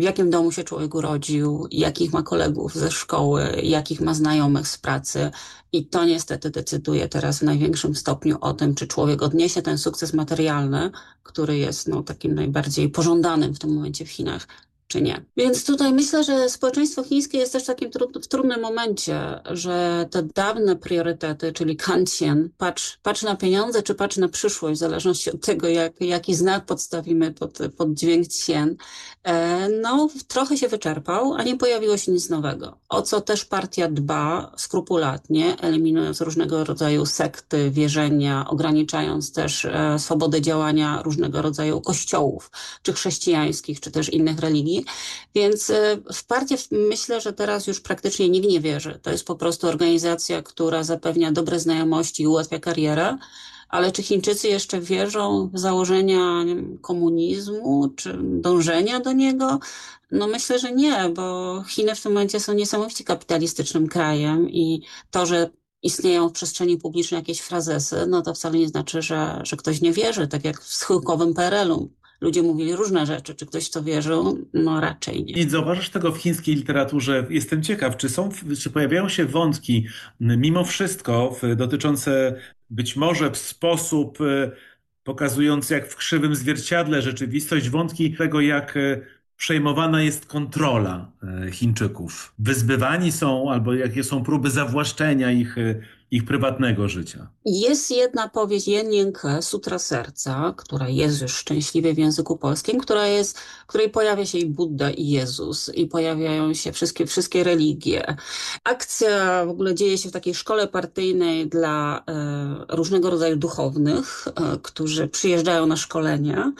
w jakim domu się człowiek urodził, jakich ma kolegów ze szkoły, jakich ma znajomych z pracy. I to niestety decyduje teraz w największym stopniu o tym, czy człowiek odniesie ten sukces materialny, który jest no, takim najbardziej pożądanym w tym momencie w Chinach, czy nie. Więc tutaj myślę, że społeczeństwo chińskie jest też takim w trudnym momencie, że te dawne priorytety, czyli Kantian, patrz, patrz na pieniądze, czy patrz na przyszłość, w zależności od tego, jak, jaki znak podstawimy pod, pod dźwięk cien, e, no trochę się wyczerpał, a nie pojawiło się nic nowego. O co też partia dba skrupulatnie, eliminując różnego rodzaju sekty, wierzenia, ograniczając też e, swobodę działania różnego rodzaju kościołów, czy chrześcijańskich, czy też innych religii. Więc e, w myślę, że teraz już praktycznie nikt nie wierzy. To jest po prostu organizacja, która zapewnia dobre znajomości i ułatwia karierę. Ale czy Chińczycy jeszcze wierzą w założenia komunizmu, czy dążenia do niego? No myślę, że nie, bo Chiny w tym momencie są niesamowicie kapitalistycznym krajem i to, że istnieją w przestrzeni publicznej jakieś frazesy, no to wcale nie znaczy, że, że ktoś nie wierzy, tak jak w schyłkowym PRL-u ludzie mówili różne rzeczy. Czy ktoś to wierzył? No raczej nie. I zauważasz tego w chińskiej literaturze. Jestem ciekaw, czy, są, czy pojawiają się wątki mimo wszystko dotyczące być może w sposób y, pokazujący jak w krzywym zwierciadle rzeczywistość, wątki tego jak y, przejmowana jest kontrola y, Chińczyków. Wyzbywani są albo jakie są próby zawłaszczenia ich ich prywatnego życia. Jest jedna powieść Jenienke, Sutra Serca, która jest już szczęśliwie w języku polskim, która jest, w której pojawia się i Buddha, i Jezus, i pojawiają się wszystkie, wszystkie religie. Akcja w ogóle dzieje się w takiej szkole partyjnej dla e, różnego rodzaju duchownych, e, którzy przyjeżdżają na szkolenia.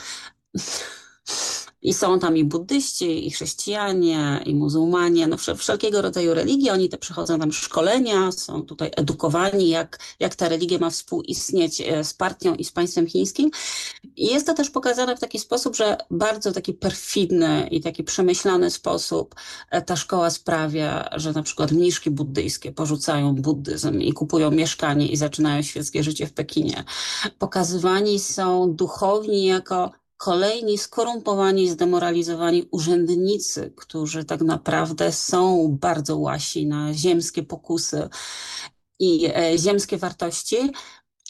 [laughs] I są tam i buddyści, i chrześcijanie, i muzułmanie, no wszelkiego rodzaju religie. Oni te przychodzą tam szkolenia, są tutaj edukowani, jak, jak ta religia ma współistnieć e, z partią i z państwem chińskim. I jest to też pokazane w taki sposób, że bardzo taki perfidny i taki przemyślany sposób e, ta szkoła sprawia, że na przykład mniszki buddyjskie porzucają buddyzm i kupują mieszkanie i zaczynają świeckie życie w Pekinie. Pokazywani są duchowni jako kolejni skorumpowani, zdemoralizowani urzędnicy, którzy tak naprawdę są bardzo łasi na ziemskie pokusy i e, ziemskie wartości.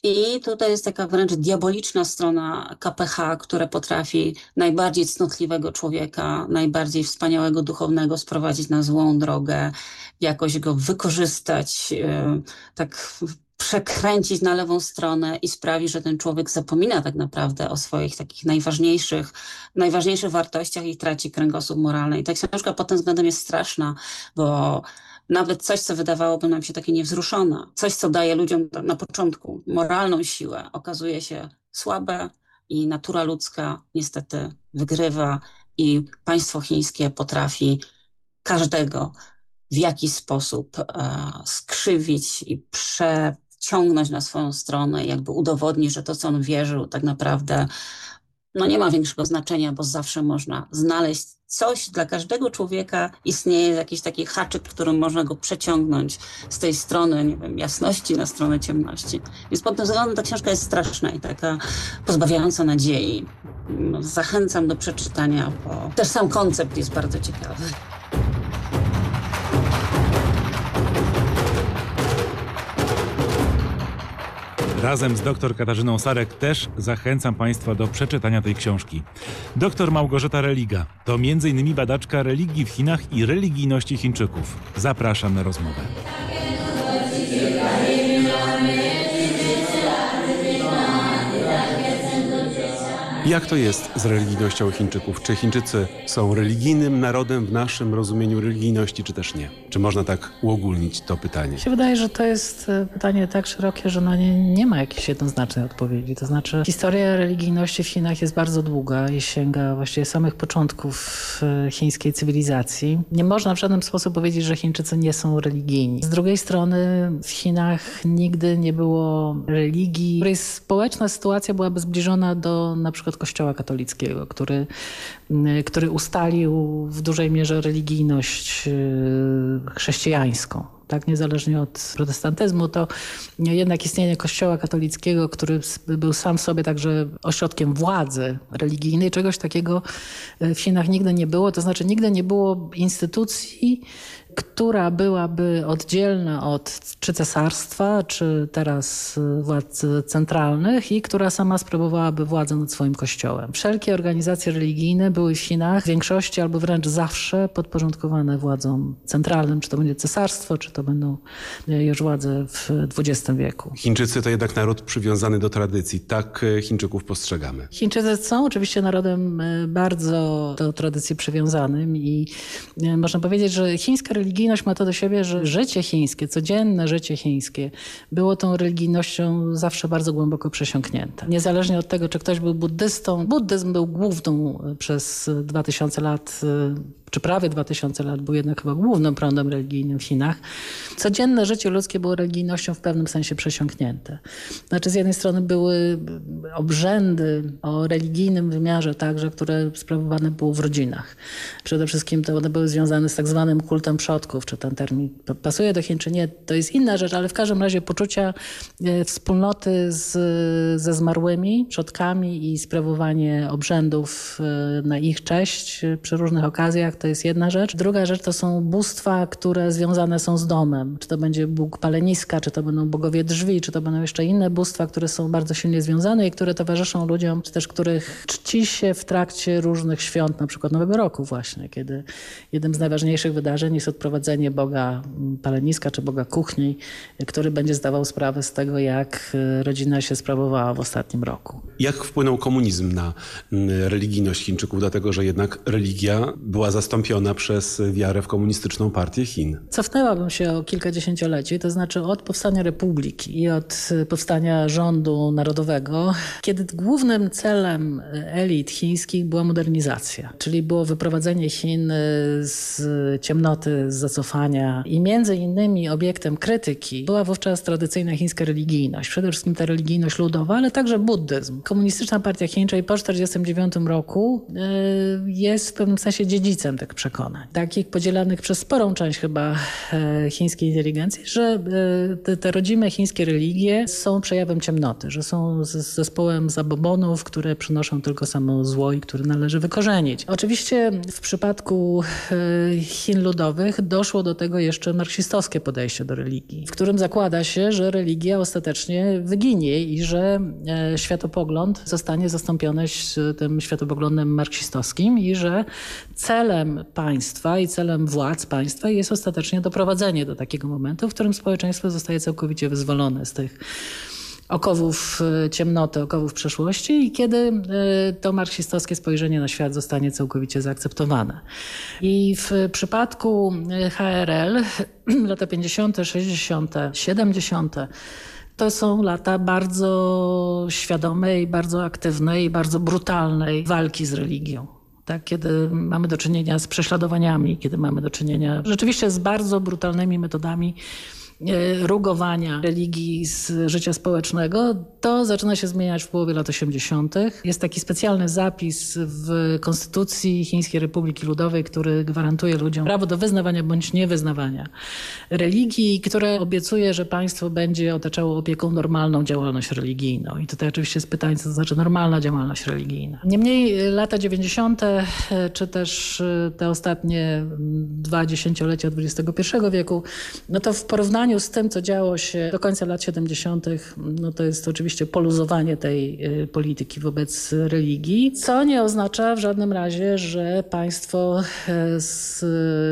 I tutaj jest taka wręcz diaboliczna strona KPH, które potrafi najbardziej cnotliwego człowieka, najbardziej wspaniałego duchownego sprowadzić na złą drogę, jakoś go wykorzystać, e, tak przekręcić na lewą stronę i sprawi, że ten człowiek zapomina tak naprawdę o swoich takich najważniejszych, najważniejszych wartościach i traci kręgosłup moralny. I ta książka pod tym względem jest straszna, bo nawet coś, co wydawałoby nam się takie niewzruszone, coś, co daje ludziom na początku moralną siłę, okazuje się słabe i natura ludzka niestety wygrywa i państwo chińskie potrafi każdego w jakiś sposób e, skrzywić i prze, ciągnąć na swoją stronę, jakby udowodnić, że to, co on wierzył, tak naprawdę no nie ma większego znaczenia, bo zawsze można znaleźć coś dla każdego człowieka istnieje jakiś taki haczyk, którym można go przeciągnąć z tej strony, nie wiem, jasności na stronę ciemności. Więc pod tym względem ta książka jest straszna i taka pozbawiająca nadziei. Zachęcam do przeczytania, bo też sam koncept jest bardzo ciekawy. Razem z dr Katarzyną Sarek też zachęcam Państwa do przeczytania tej książki. Doktor Małgorzata Religa to m.in. badaczka religii w Chinach i religijności Chińczyków. Zapraszam na rozmowę. Jak to jest z religijnością Chińczyków? Czy Chińczycy są religijnym narodem w naszym rozumieniu religijności, czy też nie? Czy można tak uogólnić to pytanie? Się wydaje, że to jest e, pytanie tak szerokie, że na nie nie ma jakiejś jednoznacznej odpowiedzi. To znaczy historia religijności w Chinach jest bardzo długa i sięga właściwie samych początków e, chińskiej cywilizacji. Nie można w żaden sposób powiedzieć, że Chińczycy nie są religijni. Z drugiej strony w Chinach nigdy nie było religii, której społeczna sytuacja byłaby zbliżona do na przykład Kościoła katolickiego, który, który ustalił w dużej mierze religijność e, chrześcijańską. Tak, niezależnie od protestantyzmu, to jednak istnienie Kościoła katolickiego, który był sam sobie także ośrodkiem władzy religijnej, czegoś takiego w Chinach nigdy nie było. To znaczy nigdy nie było instytucji, która byłaby oddzielna od czy cesarstwa, czy teraz y, władz centralnych i która sama sprawowałaby władzę nad swoim kościołem. Wszelkie organizacje religijne były w Chinach w większości albo wręcz zawsze podporządkowane władzom centralnym, czy to będzie cesarstwo, czy to będą y, już władze w XX wieku. Chińczycy to jednak naród przywiązany do tradycji. Tak e, Chińczyków postrzegamy. Chińczycy są oczywiście narodem y, bardzo do tradycji przywiązanym i można powiedzieć, że chińska religijność ma to do siebie, że życie chińskie, codzienne życie chińskie było tą religijnością zawsze bardzo głęboko przesiąknięte. Niezależnie od tego, czy ktoś był buddystą, buddyzm był główną przez 2000 lat czy prawie 2000 lat był jednak chyba głównym prądem religijnym w Chinach, codzienne życie ludzkie było religijnością w pewnym sensie przesiąknięte. Znaczy z jednej strony były obrzędy o religijnym wymiarze także, które sprawowane było w rodzinach. Przede wszystkim to one były związane z tak zwanym kultem przodków, czy ten termin pasuje do Chin, czy nie, to jest inna rzecz, ale w każdym razie poczucia e, wspólnoty z, ze zmarłymi przodkami i sprawowanie obrzędów e, na ich cześć przy różnych okazjach to jest jedna rzecz. Druga rzecz to są bóstwa, które związane są z domem. Czy to będzie Bóg paleniska, czy to będą bogowie drzwi, czy to będą jeszcze inne bóstwa, które są bardzo silnie związane i które towarzyszą ludziom, czy też których czci się w trakcie różnych świąt, na przykład Nowego Roku właśnie, kiedy jednym z najważniejszych wydarzeń jest odprowadzenie Boga paleniska, czy Boga kuchni, który będzie zdawał sprawę z tego, jak rodzina się sprawowała w ostatnim roku. Jak wpłynął komunizm na mm, religijność Chińczyków, dlatego że jednak religia była zastąpiona zastąpiona przez wiarę w komunistyczną partię Chin. Cofnęłabym się o kilka dziesięcioleci, to znaczy od powstania republiki i od powstania rządu narodowego, kiedy głównym celem elit chińskich była modernizacja, czyli było wyprowadzenie Chin z ciemnoty, z zacofania i między innymi obiektem krytyki była wówczas tradycyjna chińska religijność, przede wszystkim ta religijność ludowa, ale także buddyzm. Komunistyczna partia chińska po 1949 roku y, jest w pewnym sensie dziedzicem tych przekonań, takich podzielanych przez sporą część chyba e, chińskiej inteligencji, że e, te, te rodzime chińskie religie są przejawem ciemnoty, że są zespołem zabobonów, które przynoszą tylko samo zło i które należy wykorzenić. Oczywiście w przypadku e, Chin ludowych doszło do tego jeszcze marksistowskie podejście do religii, w którym zakłada się, że religia ostatecznie wyginie i że światopogląd zostanie zastąpiony tym światopoglądem marksistowskim i że celem państwa i celem władz państwa jest ostatecznie doprowadzenie do takiego momentu, w którym społeczeństwo zostaje całkowicie wyzwolone z tych okowów e, ciemnoty, okowów przeszłości i kiedy e, to marksistowskie spojrzenie na świat zostanie całkowicie zaakceptowane. I w przypadku e, HRL [clears throat] lata 50., 60., 70., to są lata bardzo świadomej, bardzo aktywnej bardzo brutalnej walki z religią tak, kiedy mamy do czynienia z prześladowaniami, kiedy mamy do czynienia rzeczywiście z bardzo brutalnymi metodami rugowania religii z życia społecznego, to zaczyna się zmieniać w połowie lat 80. Jest taki specjalny zapis w Konstytucji Chińskiej Republiki Ludowej, który gwarantuje ludziom prawo do wyznawania bądź niewyznawania religii, które obiecuje, że państwo będzie otaczało opieką normalną działalność religijną. I tutaj oczywiście jest pytanie, co to znaczy normalna działalność religijna. Niemniej lata 90. E, czy też e, te ostatnie dwa dziesięciolecia XXI wieku, no to w porównaniu porównaniu z tym, co działo się do końca lat 70., no to jest oczywiście poluzowanie tej y, polityki wobec religii, co nie oznacza w żadnym razie, że państwo e, z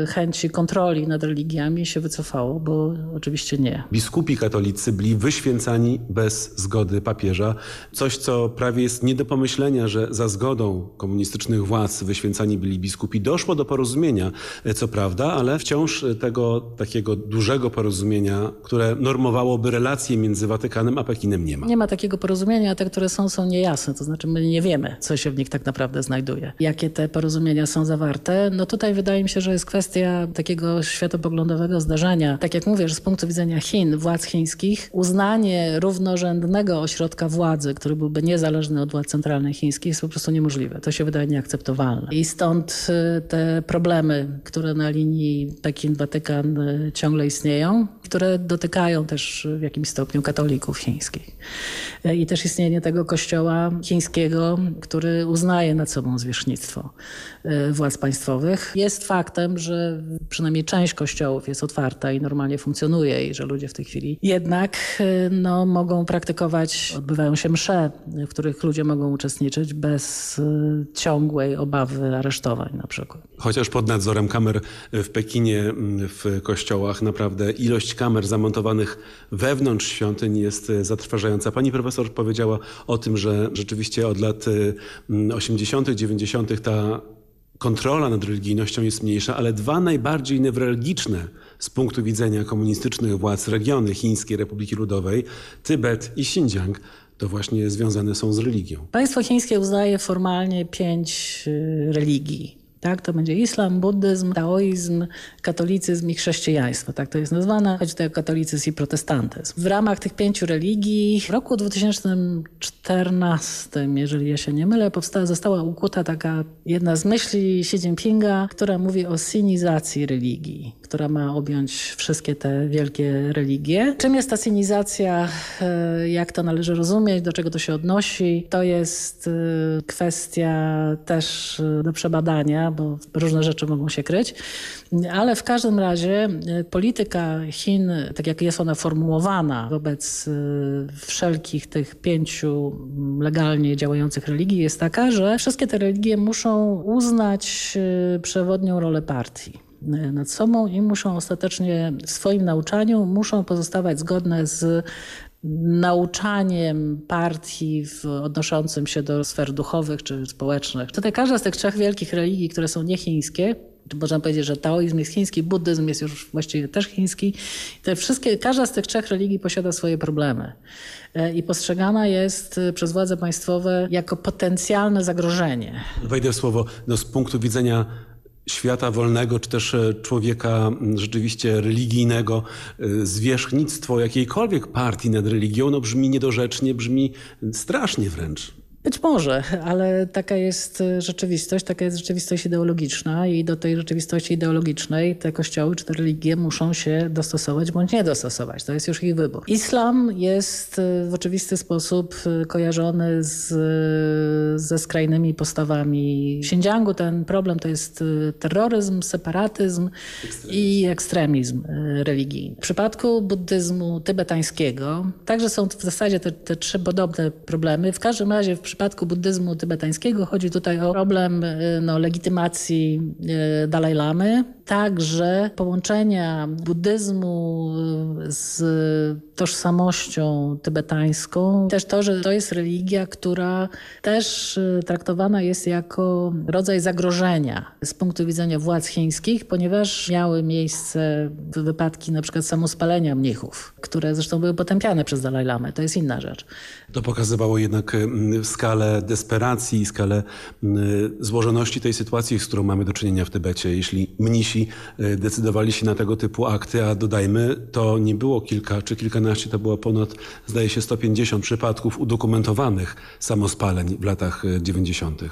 chęci kontroli nad religiami się wycofało, bo oczywiście nie. Biskupi katolicy byli wyświęcani bez zgody papieża. Coś, co prawie jest nie do pomyślenia, że za zgodą komunistycznych władz wyświęcani byli biskupi. Doszło do porozumienia, e, co prawda, ale wciąż tego takiego dużego porozumienia które normowałoby relacje między Watykanem a Pekinem nie ma. Nie ma takiego porozumienia, a te, które są, są niejasne. To znaczy my nie wiemy, co się w nich tak naprawdę znajduje. Jakie te porozumienia są zawarte. No tutaj wydaje mi się, że jest kwestia takiego światopoglądowego zdarzenia. Tak jak mówię, że z punktu widzenia Chin, władz chińskich, uznanie równorzędnego ośrodka władzy, który byłby niezależny od władz centralnych chińskich jest po prostu niemożliwe. To się wydaje nieakceptowalne. I stąd y, te problemy, które na linii Pekin-Watykan y, ciągle istnieją. które dotykają też w jakimś stopniu katolików chińskich. I też istnienie tego kościoła chińskiego, który uznaje nad sobą zwierzchnictwo władz państwowych. Jest faktem, że przynajmniej część kościołów jest otwarta i normalnie funkcjonuje i że ludzie w tej chwili jednak no, mogą praktykować, odbywają się msze, w których ludzie mogą uczestniczyć bez ciągłej obawy aresztowań na przykład. Chociaż pod nadzorem kamer w Pekinie, w kościołach naprawdę ilość kamer zamontowanych wewnątrz świątyń jest zatrważająca. Pani profesor powiedziała o tym, że rzeczywiście od lat 80., 90. ta kontrola nad religijnością jest mniejsza, ale dwa najbardziej newralgiczne z punktu widzenia komunistycznych władz regiony Chińskiej Republiki Ludowej, Tybet i Xinjiang, to właśnie związane są z religią. Państwo chińskie uznaje formalnie pięć religii. Tak, to będzie islam, buddyzm, taoizm, katolicyzm i chrześcijaństwo. Tak to jest nazwane. Chodzi tutaj o katolicyzm i protestantyzm. W ramach tych pięciu religii w roku 2014, jeżeli ja się nie mylę, powstała, została ukuta taka jedna z myśli Xi Jinpinga, która mówi o sinizacji religii, która ma objąć wszystkie te wielkie religie. Czym jest ta sinizacja? Jak to należy rozumieć? Do czego to się odnosi? To jest kwestia też do przebadania bo różne rzeczy mogą się kryć. Ale w każdym razie polityka Chin, tak jak jest ona formułowana wobec wszelkich tych pięciu legalnie działających religii, jest taka, że wszystkie te religie muszą uznać przewodnią rolę partii nad sobą i muszą ostatecznie w swoim nauczaniu muszą pozostawać zgodne z nauczaniem partii w, odnoszącym się do sfer duchowych czy społecznych. Tutaj każda z tych trzech wielkich religii, które są niechińskie, można powiedzieć, że taoizm jest chiński, buddyzm jest już właściwie też chiński. Te wszystkie, każda z tych trzech religii posiada swoje problemy i postrzegana jest przez władze państwowe jako potencjalne zagrożenie. Wejdę w słowo, no z punktu widzenia świata wolnego, czy też człowieka rzeczywiście religijnego, zwierzchnictwo jakiejkolwiek partii nad religią no brzmi niedorzecznie, brzmi strasznie wręcz. Być może, ale taka jest rzeczywistość, taka jest rzeczywistość ideologiczna i do tej rzeczywistości ideologicznej te kościoły czy te religie muszą się dostosować bądź nie dostosować. To jest już ich wybór. Islam jest w oczywisty sposób kojarzony z, ze skrajnymi postawami. W Xinjiangu ten problem to jest terroryzm, separatyzm ekstremizm. i ekstremizm religijny. W przypadku buddyzmu tybetańskiego także są w zasadzie te, te trzy podobne problemy. W każdym razie w przypadku buddyzmu tybetańskiego chodzi tutaj o problem no, legitymacji Dalaj Lamy, także połączenia buddyzmu z tożsamością tybetańską. Też to, że to jest religia, która też traktowana jest jako rodzaj zagrożenia z punktu widzenia władz chińskich, ponieważ miały miejsce wypadki na przykład samospalenia mnichów, które zresztą były potępiane przez Dalaj Lamę. To jest inna rzecz. To pokazywało jednak skalę desperacji, skalę złożoności tej sytuacji, z którą mamy do czynienia w Tybecie. Jeśli mnisi decydowali się na tego typu akty, a dodajmy, to nie było kilka czy kilkanaście, to było ponad, zdaje się, 150 przypadków udokumentowanych samospaleń w latach 90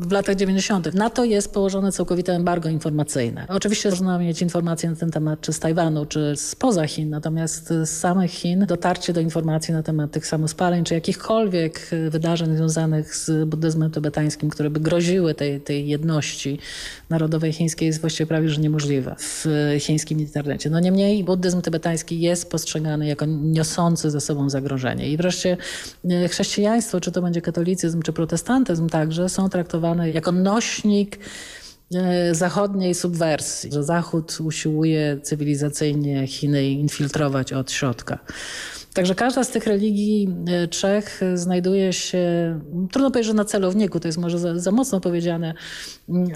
w latach 90. Na to jest położone całkowite embargo informacyjne. Oczywiście można mieć informacje na ten temat czy z Tajwanu, czy spoza Chin, natomiast z samych Chin dotarcie do informacji na temat tych samospaleń, czy jakichkolwiek wydarzeń związanych z buddyzmem tybetańskim, które by groziły tej, tej jedności narodowej chińskiej jest właściwie prawie że niemożliwe w chińskim internecie. No niemniej buddyzm tybetański jest postrzegany jako niosący ze sobą zagrożenie. I wreszcie chrześcijaństwo, czy to będzie katolicyzm, czy protestantyzm także są traktowane jako nośnik zachodniej subwersji, że Zachód usiłuje cywilizacyjnie Chiny infiltrować od środka. Także każda z tych religii trzech znajduje się, trudno powiedzieć, że na celowniku, to jest może za, za, mocno powiedziane,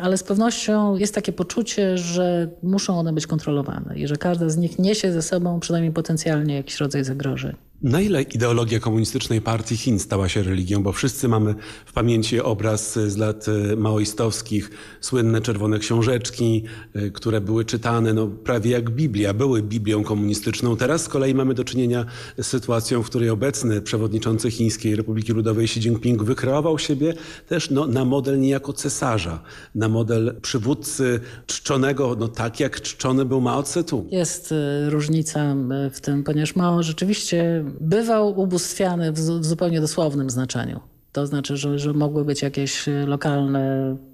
ale z pewnością jest takie poczucie, że muszą one być kontrolowane i że każda z nich niesie ze sobą przynajmniej potencjalnie jakiś rodzaj zagrożeń. Na ile ideologia komunistycznej partii Chin stała się religią? Bo wszyscy mamy w pamięci obraz z lat e, maoistowskich, słynne czerwone książeczki, e, które były czytane no, prawie jak Biblia, były Biblią komunistyczną. Teraz z kolei mamy do czynienia z sytuacją, w której obecny przewodniczący Chińskiej Republiki Ludowej Xi Jinping wykreował siebie też no, na model niejako cesarza, na model przywódcy czczonego, no tak jak czczony był Mao Tse-tung. Jest e, różnica w tym, ponieważ Mao rzeczywiście bywał ubóstwiany w, zupełnie dosłownym znaczeniu. To znaczy, że, że mogły być jakieś lokalne Y,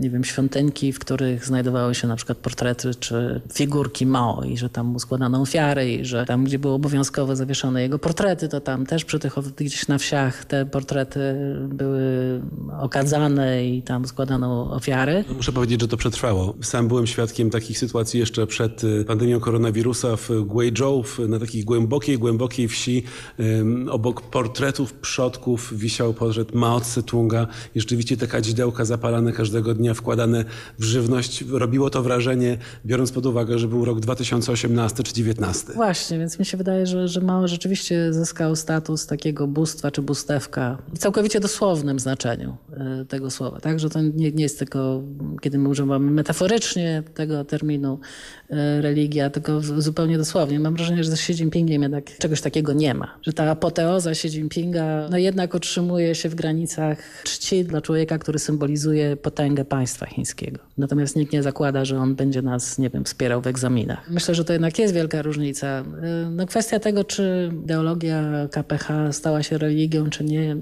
nie wiem, świątynki, w których znajdowały się na przykład portrety czy figurki Mao i że tam mu składano ofiary i że tam, gdzie były obowiązkowo zawieszone jego portrety, to tam też przy tych gdzieś na wsiach te portrety były okadzane i tam składano ofiary. No, muszę powiedzieć, że to przetrwało. Sam byłem świadkiem takich sytuacji jeszcze przed y, pandemią koronawirusa w Guizhou, na takiej głębokiej, głębokiej wsi. Obok portretów przodków wisiał portret Mao Tse-tunga i rzeczywiście te kadzidełka zapalane każdego dnia wkładane w żywność. Robiło to wrażenie, biorąc pod uwagę, że był rok 2018 czy 2019. Właśnie, więc mi się wydaje, że, że Mao rzeczywiście zyskał status takiego bóstwa czy bóstewka w całkowicie dosłownym znaczeniu e, tego słowa. Tak, że to nie, nie jest tylko, kiedy my używamy metaforycznie tego terminu religia, tylko zupełnie dosłownie. Mam wrażenie, że ze Xi Jinpingiem jednak czegoś takiego nie ma. Że ta apoteoza Xi Jinpinga no jednak utrzymuje się w granicach czci dla człowieka, który symbolizuje potęgę państwa chińskiego. Natomiast nikt nie zakłada, że on będzie nas, nie wiem, wspierał w egzaminach. Myślę, że to jednak jest wielka różnica. No kwestia tego, czy ideologia KPH stała się religią, czy nie.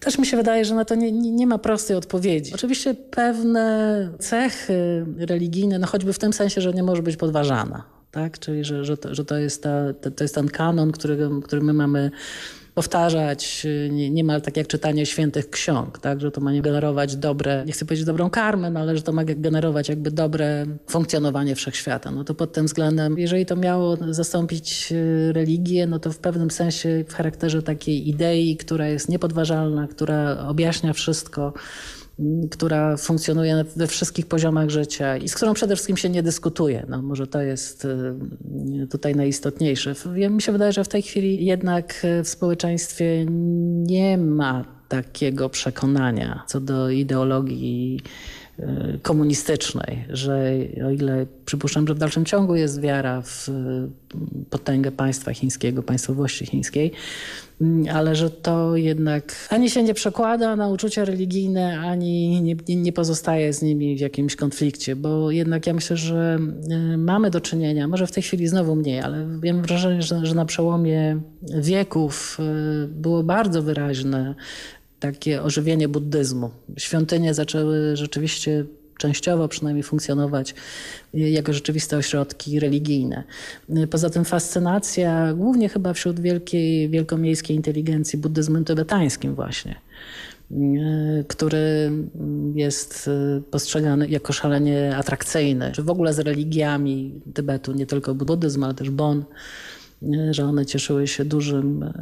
Też mi się wydaje, że na to nie, nie, ma prostej odpowiedzi. Oczywiście pewne cechy religijne, no choćby w tym sensie, że nie może być podważana. Tak? Czyli, że, że, to, że to, jest ta, to jest ten kanon, który, który my mamy powtarzać y, niemal tak jak czytanie świętych ksiąg, tak? że to ma nie generować dobre, nie chcę powiedzieć dobrą karmę, no ale że to ma generować jakby dobre funkcjonowanie wszechświata. No to pod tym względem, jeżeli to miało zastąpić y, religię, no to w pewnym sensie w charakterze takiej idei, która jest niepodważalna, która objaśnia wszystko, która funkcjonuje we wszystkich poziomach życia i z którą przede wszystkim się nie dyskutuje. No, może to jest y, tutaj najistotniejsze. Mi się wydaje, że w tej chwili jednak w społeczeństwie nie ma takiego przekonania co do ideologii y, komunistycznej, że o ile przypuszczam, że w dalszym ciągu jest wiara w potęgę państwa chińskiego, państwowości chińskiej, Mm, ale że to jednak ani się nie przekłada na uczucia religijne, ani nie, nie, pozostaje z nimi w jakimś konflikcie, bo jednak ja myślę, że y, mamy do czynienia, może w tej chwili znowu mniej, ale mam wrażenie, że, że na przełomie wieków y, było bardzo wyraźne takie ożywienie buddyzmu. Świątynie zaczęły rzeczywiście częściowo przynajmniej funkcjonować jako rzeczywiste ośrodki religijne. Poza tym fascynacja, głównie chyba wśród wielkiej, wielkomiejskiej inteligencji buddyzmem tybetańskim właśnie który jest postrzegany jako szalenie atrakcyjny, czy w ogóle z religiami Tybetu, nie tylko buddyzm, ale też Bon że one cieszyły się dużym e,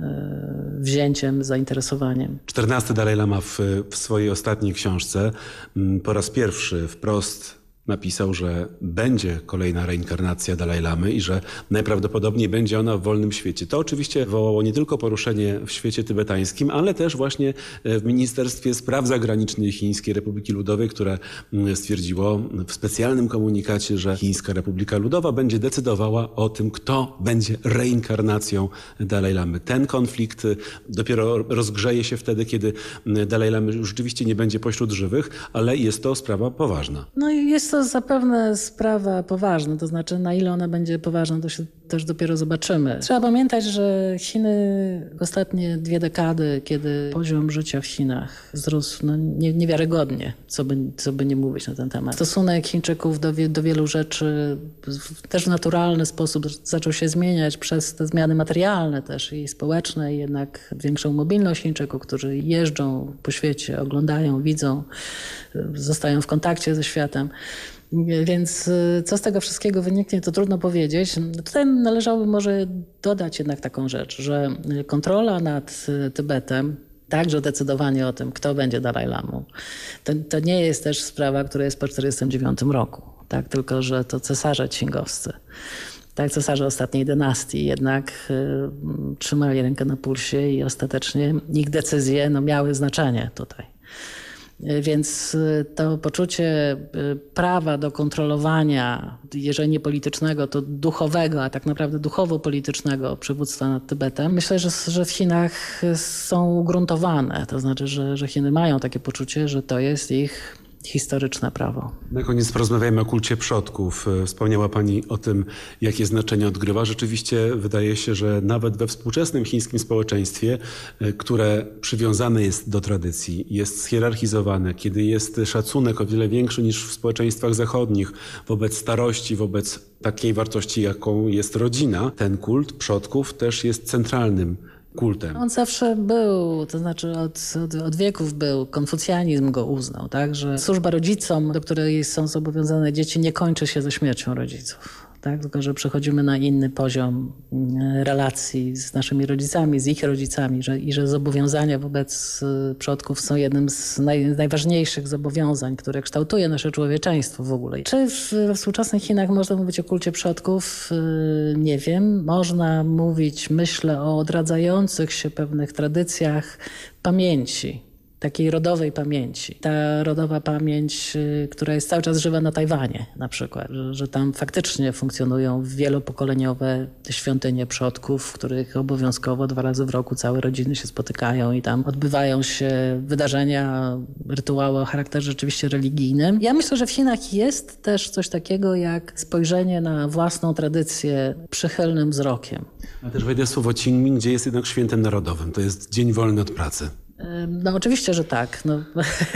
wzięciem, zainteresowaniem. 14 Dalaj Lama w, w swojej ostatniej książce mm, po raz pierwszy wprost napisał, że będzie kolejna reinkarnacja Dalaj Lamy i że najprawdopodobniej będzie ona w wolnym świecie. To oczywiście wywołało nie tylko poruszenie w świecie tybetańskim, ale też właśnie e, w Ministerstwie Spraw Zagranicznych Chińskiej Republiki Ludowej, które mm, stwierdziło w specjalnym komunikacie, że Chińska Republika Ludowa będzie decydowała o tym, kto będzie reinkarnacją Dalaj Lamy. Ten konflikt e, dopiero rozgrzeje się wtedy, kiedy mm, Dalaj Lamy rzeczywiście nie będzie pośród żywych, ale jest to sprawa poważna. No i jest to to zapewne sprawa poważna, to znaczy na ile ona będzie poważna, to się też dopiero zobaczymy. Trzeba pamiętać, że Chiny ostatnie dwie dekady, kiedy poziom życia w Chinach wzrósł no, nie, niewiarygodnie, co by, co by nie mówić na ten temat. Stosunek Chińczyków do, wie, do wielu rzeczy też w naturalny sposób zaczął się zmieniać przez te zmiany materialne też i społeczne, i jednak większą mobilność Chińczyków, którzy jeżdżą po świecie, oglądają, widzą, zostają w kontakcie ze światem. Więc y, co z tego wszystkiego wyniknie, to trudno powiedzieć. Tutaj należałoby może dodać jednak taką rzecz, że kontrola nad y, Tybetem, także decydowanie o tym, kto będzie Dalaj Lamą, to, to nie jest też sprawa, która jest po 1949 roku, tak? tylko że to cesarze księgowscy Tak, cesarze ostatniej dynastii jednak y, trzymali rękę na pulsie i ostatecznie ich decyzje no, miały znaczenie tutaj. Więc y, to poczucie y, prawa do kontrolowania, jeżeli nie politycznego, to duchowego, a tak naprawdę duchowo-politycznego przywództwa nad Tybetem, myślę, że, że w Chinach są ugruntowane. To znaczy, że, że Chiny mają takie poczucie, że to jest ich historyczne prawo. Na koniec porozmawiajmy o kulcie przodków. Wspomniała Pani o tym, jakie znaczenie odgrywa. Rzeczywiście wydaje się, że nawet we współczesnym chińskim społeczeństwie, e, które przywiązane jest do tradycji, jest schierarchizowane, kiedy jest szacunek o wiele większy niż w społeczeństwach zachodnich wobec starości, wobec takiej wartości, jaką jest rodzina, ten kult przodków też jest centralnym kultem. On zawsze był, to znaczy od, od, od, wieków był, konfucjanizm go uznał, tak, że służba rodzicom, do której są zobowiązane dzieci, nie kończy się ze śmiercią rodziców tak? tylko że przechodzimy na inny poziom mm, relacji z naszymi rodzicami, z ich rodzicami że, i że zobowiązania wobec y, przodków są jednym z naj, najważniejszych zobowiązań, które kształtuje nasze człowieczeństwo w ogóle. Czy w, w współczesnych Chinach można mówić o kulcie przodków? Y, nie wiem. Można mówić, myślę, o odradzających się pewnych tradycjach pamięci takiej rodowej pamięci. Ta rodowa pamięć, y, która jest cały czas żywa na Tajwanie na przykład, że, tam faktycznie funkcjonują wielopokoleniowe świątynie przodków, w których obowiązkowo dwa razy w roku całe rodziny się spotykają i tam odbywają się wydarzenia, rytuały o charakterze rzeczywiście religijnym. Ja myślę, że w Chinach jest też coś takiego jak spojrzenie na własną tradycję przychylnym wzrokiem. A też wejdę słowo Qingming, gdzie jest jednak świętem narodowym. To jest dzień wolny od pracy. No oczywiście, że tak. No,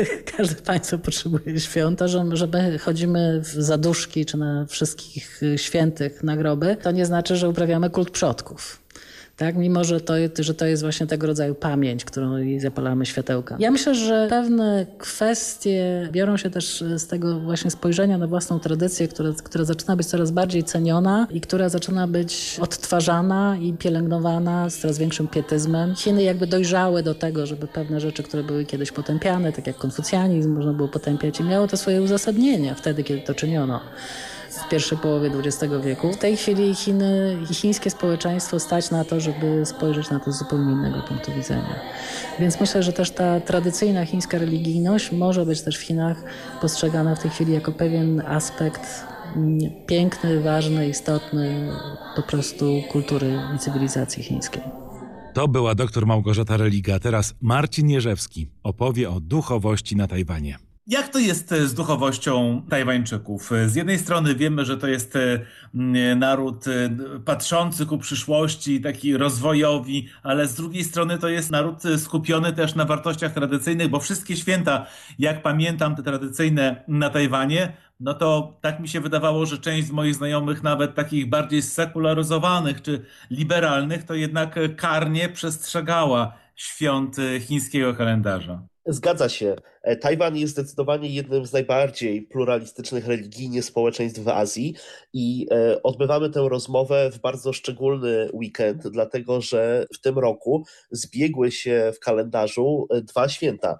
[laughs] państwo potrzebuje świąt, a że, że my chodzimy w zaduszki czy na wszystkich świętych nagroby, to nie znaczy, że uprawiamy kult przodków tak? mimo że to, że to jest właśnie tego rodzaju pamięć, którą zapalamy światełka. Ja myślę, że pewne kwestie biorą się też z tego właśnie spojrzenia na własną tradycję, która, która zaczyna być coraz bardziej ceniona i która zaczyna być odtwarzana i pielęgnowana z coraz większym pietyzmem. Chiny jakby dojrzały do tego, żeby pewne rzeczy, które były kiedyś potępiane, tak jak konfucjanizm, można było potępiać i miało to swoje uzasadnienie wtedy, kiedy to czyniono w pierwszej połowie XX wieku. W tej chwili Chiny i chińskie społeczeństwo stać na to, żeby spojrzeć na to z zupełnie innego punktu widzenia. Więc myślę, że też ta tradycyjna chińska religijność może być też w Chinach postrzegana w tej chwili jako pewien aspekt mm, piękny, ważny, istotny po prostu kultury i cywilizacji chińskiej. To była doktor Małgorzata Religa. Teraz Marcin Jerzewski opowie o duchowości na Tajwanie. Jak to jest e, z duchowością Tajwańczyków? E, z jednej strony wiemy, że to jest e, naród patrzący ku przyszłości, taki rozwojowi, ale z drugiej strony to jest naród skupiony też na wartościach tradycyjnych, bo wszystkie święta, jak pamiętam te tradycyjne na Tajwanie, no to tak mi się wydawało, że część z moich znajomych, nawet takich bardziej sekularyzowanych czy liberalnych, to jednak karnie przestrzegała świąt chińskiego kalendarza. Zgadza się. E, Tajwan jest zdecydowanie jednym z najbardziej pluralistycznych religijnie społeczeństw w Azji i e, odbywamy tę rozmowę w bardzo szczególny weekend, dlatego że w tym roku zbiegły się w kalendarzu e, dwa święta.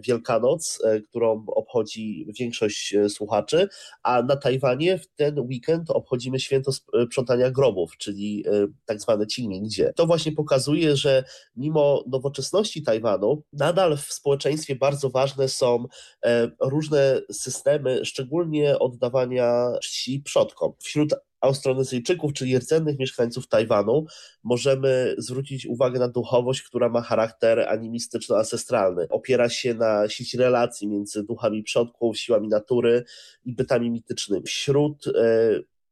Wielkanoc, którą obchodzi większość słuchaczy, a na Tajwanie w ten weekend obchodzimy święto sprzątania grobów, czyli tak zwane Qingming To właśnie pokazuje, że mimo nowoczesności Tajwanu, nadal w społeczeństwie bardzo ważne są e, różne systemy, szczególnie oddawania czci przodkom. Wśród Austronezyjczyków, czyli rdzennych mieszkańców Tajwanu, możemy zwrócić uwagę na duchowość, która ma charakter animistyczno-ancestralny. Opiera się na sieci relacji między duchami przodków, siłami natury i bytami mitycznymi. Wśród e,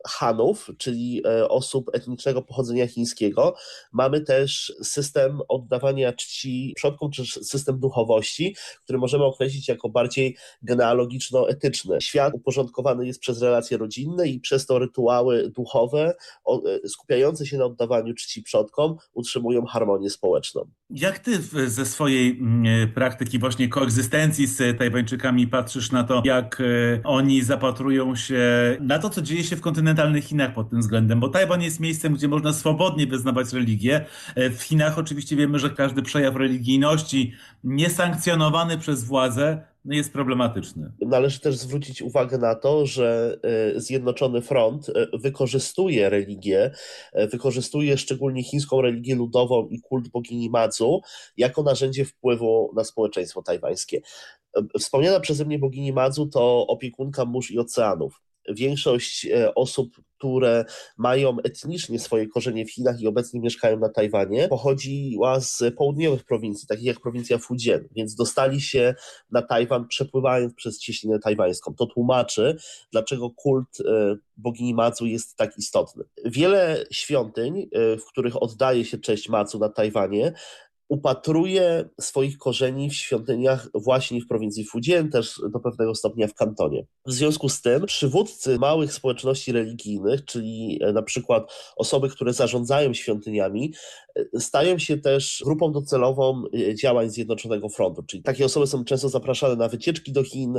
Hanów, czyli e, osób etnicznego pochodzenia chińskiego. Mamy też system oddawania czci przodkom, czy system duchowości, który możemy określić jako bardziej genealogiczno-etyczny. Świat uporządkowany jest przez relacje rodzinne i przez to rytuały duchowe e, skupiające się na oddawaniu czci przodkom utrzymują harmonię społeczną. Jak ty ze swojej mm, e, praktyki właśnie koegzystencji z Tajwańczykami patrzysz na to, jak oni zapatrują się na to, co dzieje się w kontynentalnych Chinach pod tym względem, bo Tajwan jest miejscem, gdzie można swobodnie wyznawać religię. E, w Chinach oczywiście wiemy, że każdy przejaw religijności niesankcjonowany przez władze jest problematyczny. Należy też zwrócić uwagę na to, że e, Zjednoczony Front e, wykorzystuje religię, e, wykorzystuje szczególnie chińską religię ludową i kult bogini Madzu jako narzędzie wpływu na społeczeństwo tajwańskie. Wspomniana przeze mnie bogini Madzu to opiekunka mórz i oceanów większość e, osób, które mają etnicznie swoje korzenie w Chinach i obecnie mieszkają na Tajwanie, pochodziła z południowych prowincji, takich jak prowincja Fujian, więc dostali się na Tajwan przepływając przez cieśninę tajwańską. To tłumaczy, dlaczego kult e, bogini Macu jest tak istotny. Wiele świątyń, e, w których oddaje się cześć Macu na Tajwanie, upatruje swoich korzeni w świątyniach właśnie w prowincji Fujian, też do pewnego stopnia w kantonie. W związku z tym przywódcy małych społeczności religijnych, czyli e, na przykład osoby, które zarządzają świątyniami, e, stają się też grupą docelową e, działań Zjednoczonego Frontu. Czyli takie osoby są często zapraszane na wycieczki do Chin,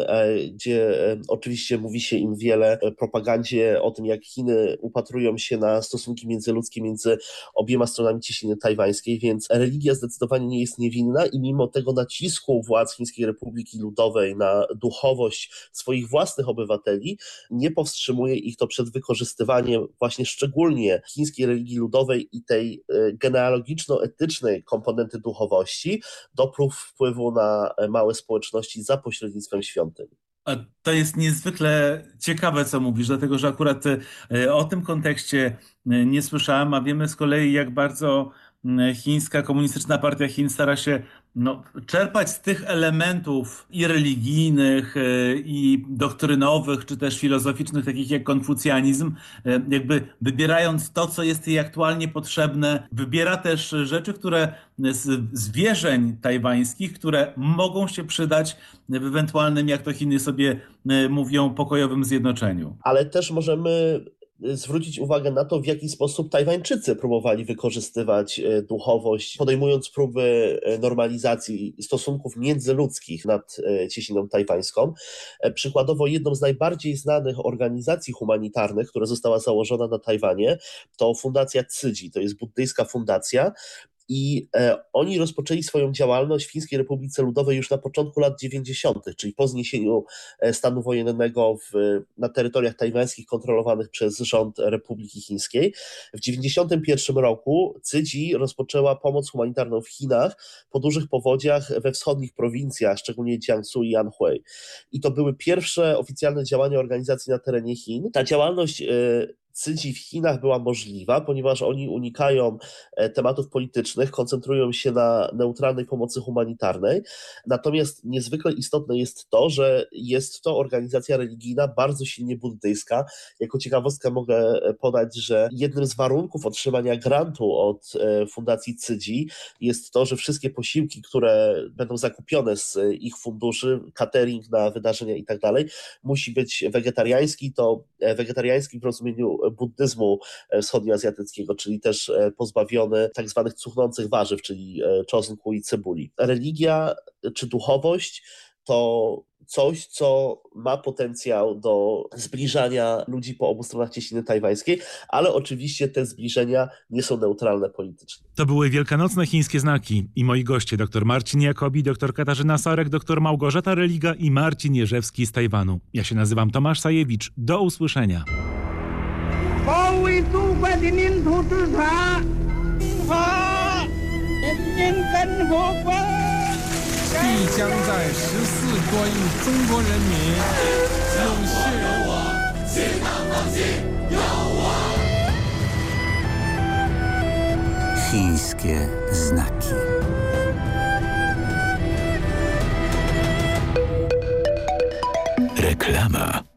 gdzie oczywiście mówi się im wiele propagandzie o tym, jak Chiny upatrują się na stosunki międzyludzkie między obiema stronami cieśniny tajwańskiej, więc religia zdecydowanie zdecydowanie nie jest niewinna i mimo tego nacisku władz Chińskiej Republiki Ludowej na duchowość swoich własnych obywateli, nie powstrzymuje ich to przed wykorzystywaniem właśnie szczególnie chińskiej religii ludowej i tej e, genealogiczno-etycznej komponenty duchowości do prób wpływu na e, małe społeczności za pośrednictwem świątyń. To jest niezwykle ciekawe, co mówisz, dlatego że akurat e, o tym kontekście nie słyszałem, a wiemy z kolei, jak bardzo chińska komunistyczna partia Chin stara się no, czerpać z tych elementów i religijnych, e, i doktrynowych, czy też filozoficznych, takich jak konfucjanizm, e, jakby wybierając to, co jest jej aktualnie potrzebne, wybiera też rzeczy, które z zwierzeń tajwańskich, które mogą się przydać w ewentualnym, jak to Chiny sobie e, mówią, pokojowym zjednoczeniu. Ale też możemy zwrócić uwagę na to, w jaki sposób Tajwańczycy próbowali wykorzystywać e, duchowość, podejmując próby e, normalizacji stosunków międzyludzkich nad e, cieśniną tajwańską. Przykładowo jedną z najbardziej znanych organizacji humanitarnych, która została założona na Tajwanie, to Fundacja Cydzi, to jest buddyjska fundacja, i e, oni rozpoczęli swoją działalność w Chińskiej Republice Ludowej już na początku lat 90., czyli po zniesieniu e, stanu wojennego w, na terytoriach tajwańskich kontrolowanych przez rząd Republiki Chińskiej. W 1991 roku Cydzi rozpoczęła pomoc humanitarną w Chinach po dużych powodziach we wschodnich prowincjach, szczególnie Jiangsu i Anhui. I to były pierwsze oficjalne działania organizacji na terenie Chin. Ta działalność e, Cydzi w Chinach była możliwa, ponieważ oni unikają e, tematów politycznych, koncentrują się na neutralnej pomocy humanitarnej. Natomiast niezwykle istotne jest to, że jest to organizacja religijna bardzo silnie buddyjska. Jako ciekawostkę mogę e, podać, że jednym z warunków otrzymania grantu od e, Fundacji Cydzi jest to, że wszystkie posiłki, które będą zakupione z ich funduszy, catering na wydarzenia i tak dalej, musi być wegetariański. To wegetariański w rozumieniu buddyzmu e, wschodnioazjatyckiego, czyli też e, pozbawiony tak zwanych cuchnących warzyw, czyli e, czosnku i cebuli. Religia czy duchowość to coś, co ma potencjał do zbliżania ludzi po obu stronach cieśniny tajwańskiej, ale oczywiście te zbliżenia nie są neutralne politycznie. To były wielkanocne chińskie znaki i moi goście dr Marcin Jakobi, dr Katarzyna Sarek, dr Małgorzata Religa i Marcin Jerzewski z Tajwanu. Ja się nazywam Tomasz Sajewicz. Do usłyszenia. 的，人民。必将在十四多亿中国人民永有我，党心有我。Znaki. Reklama.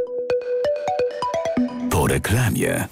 Reklamie.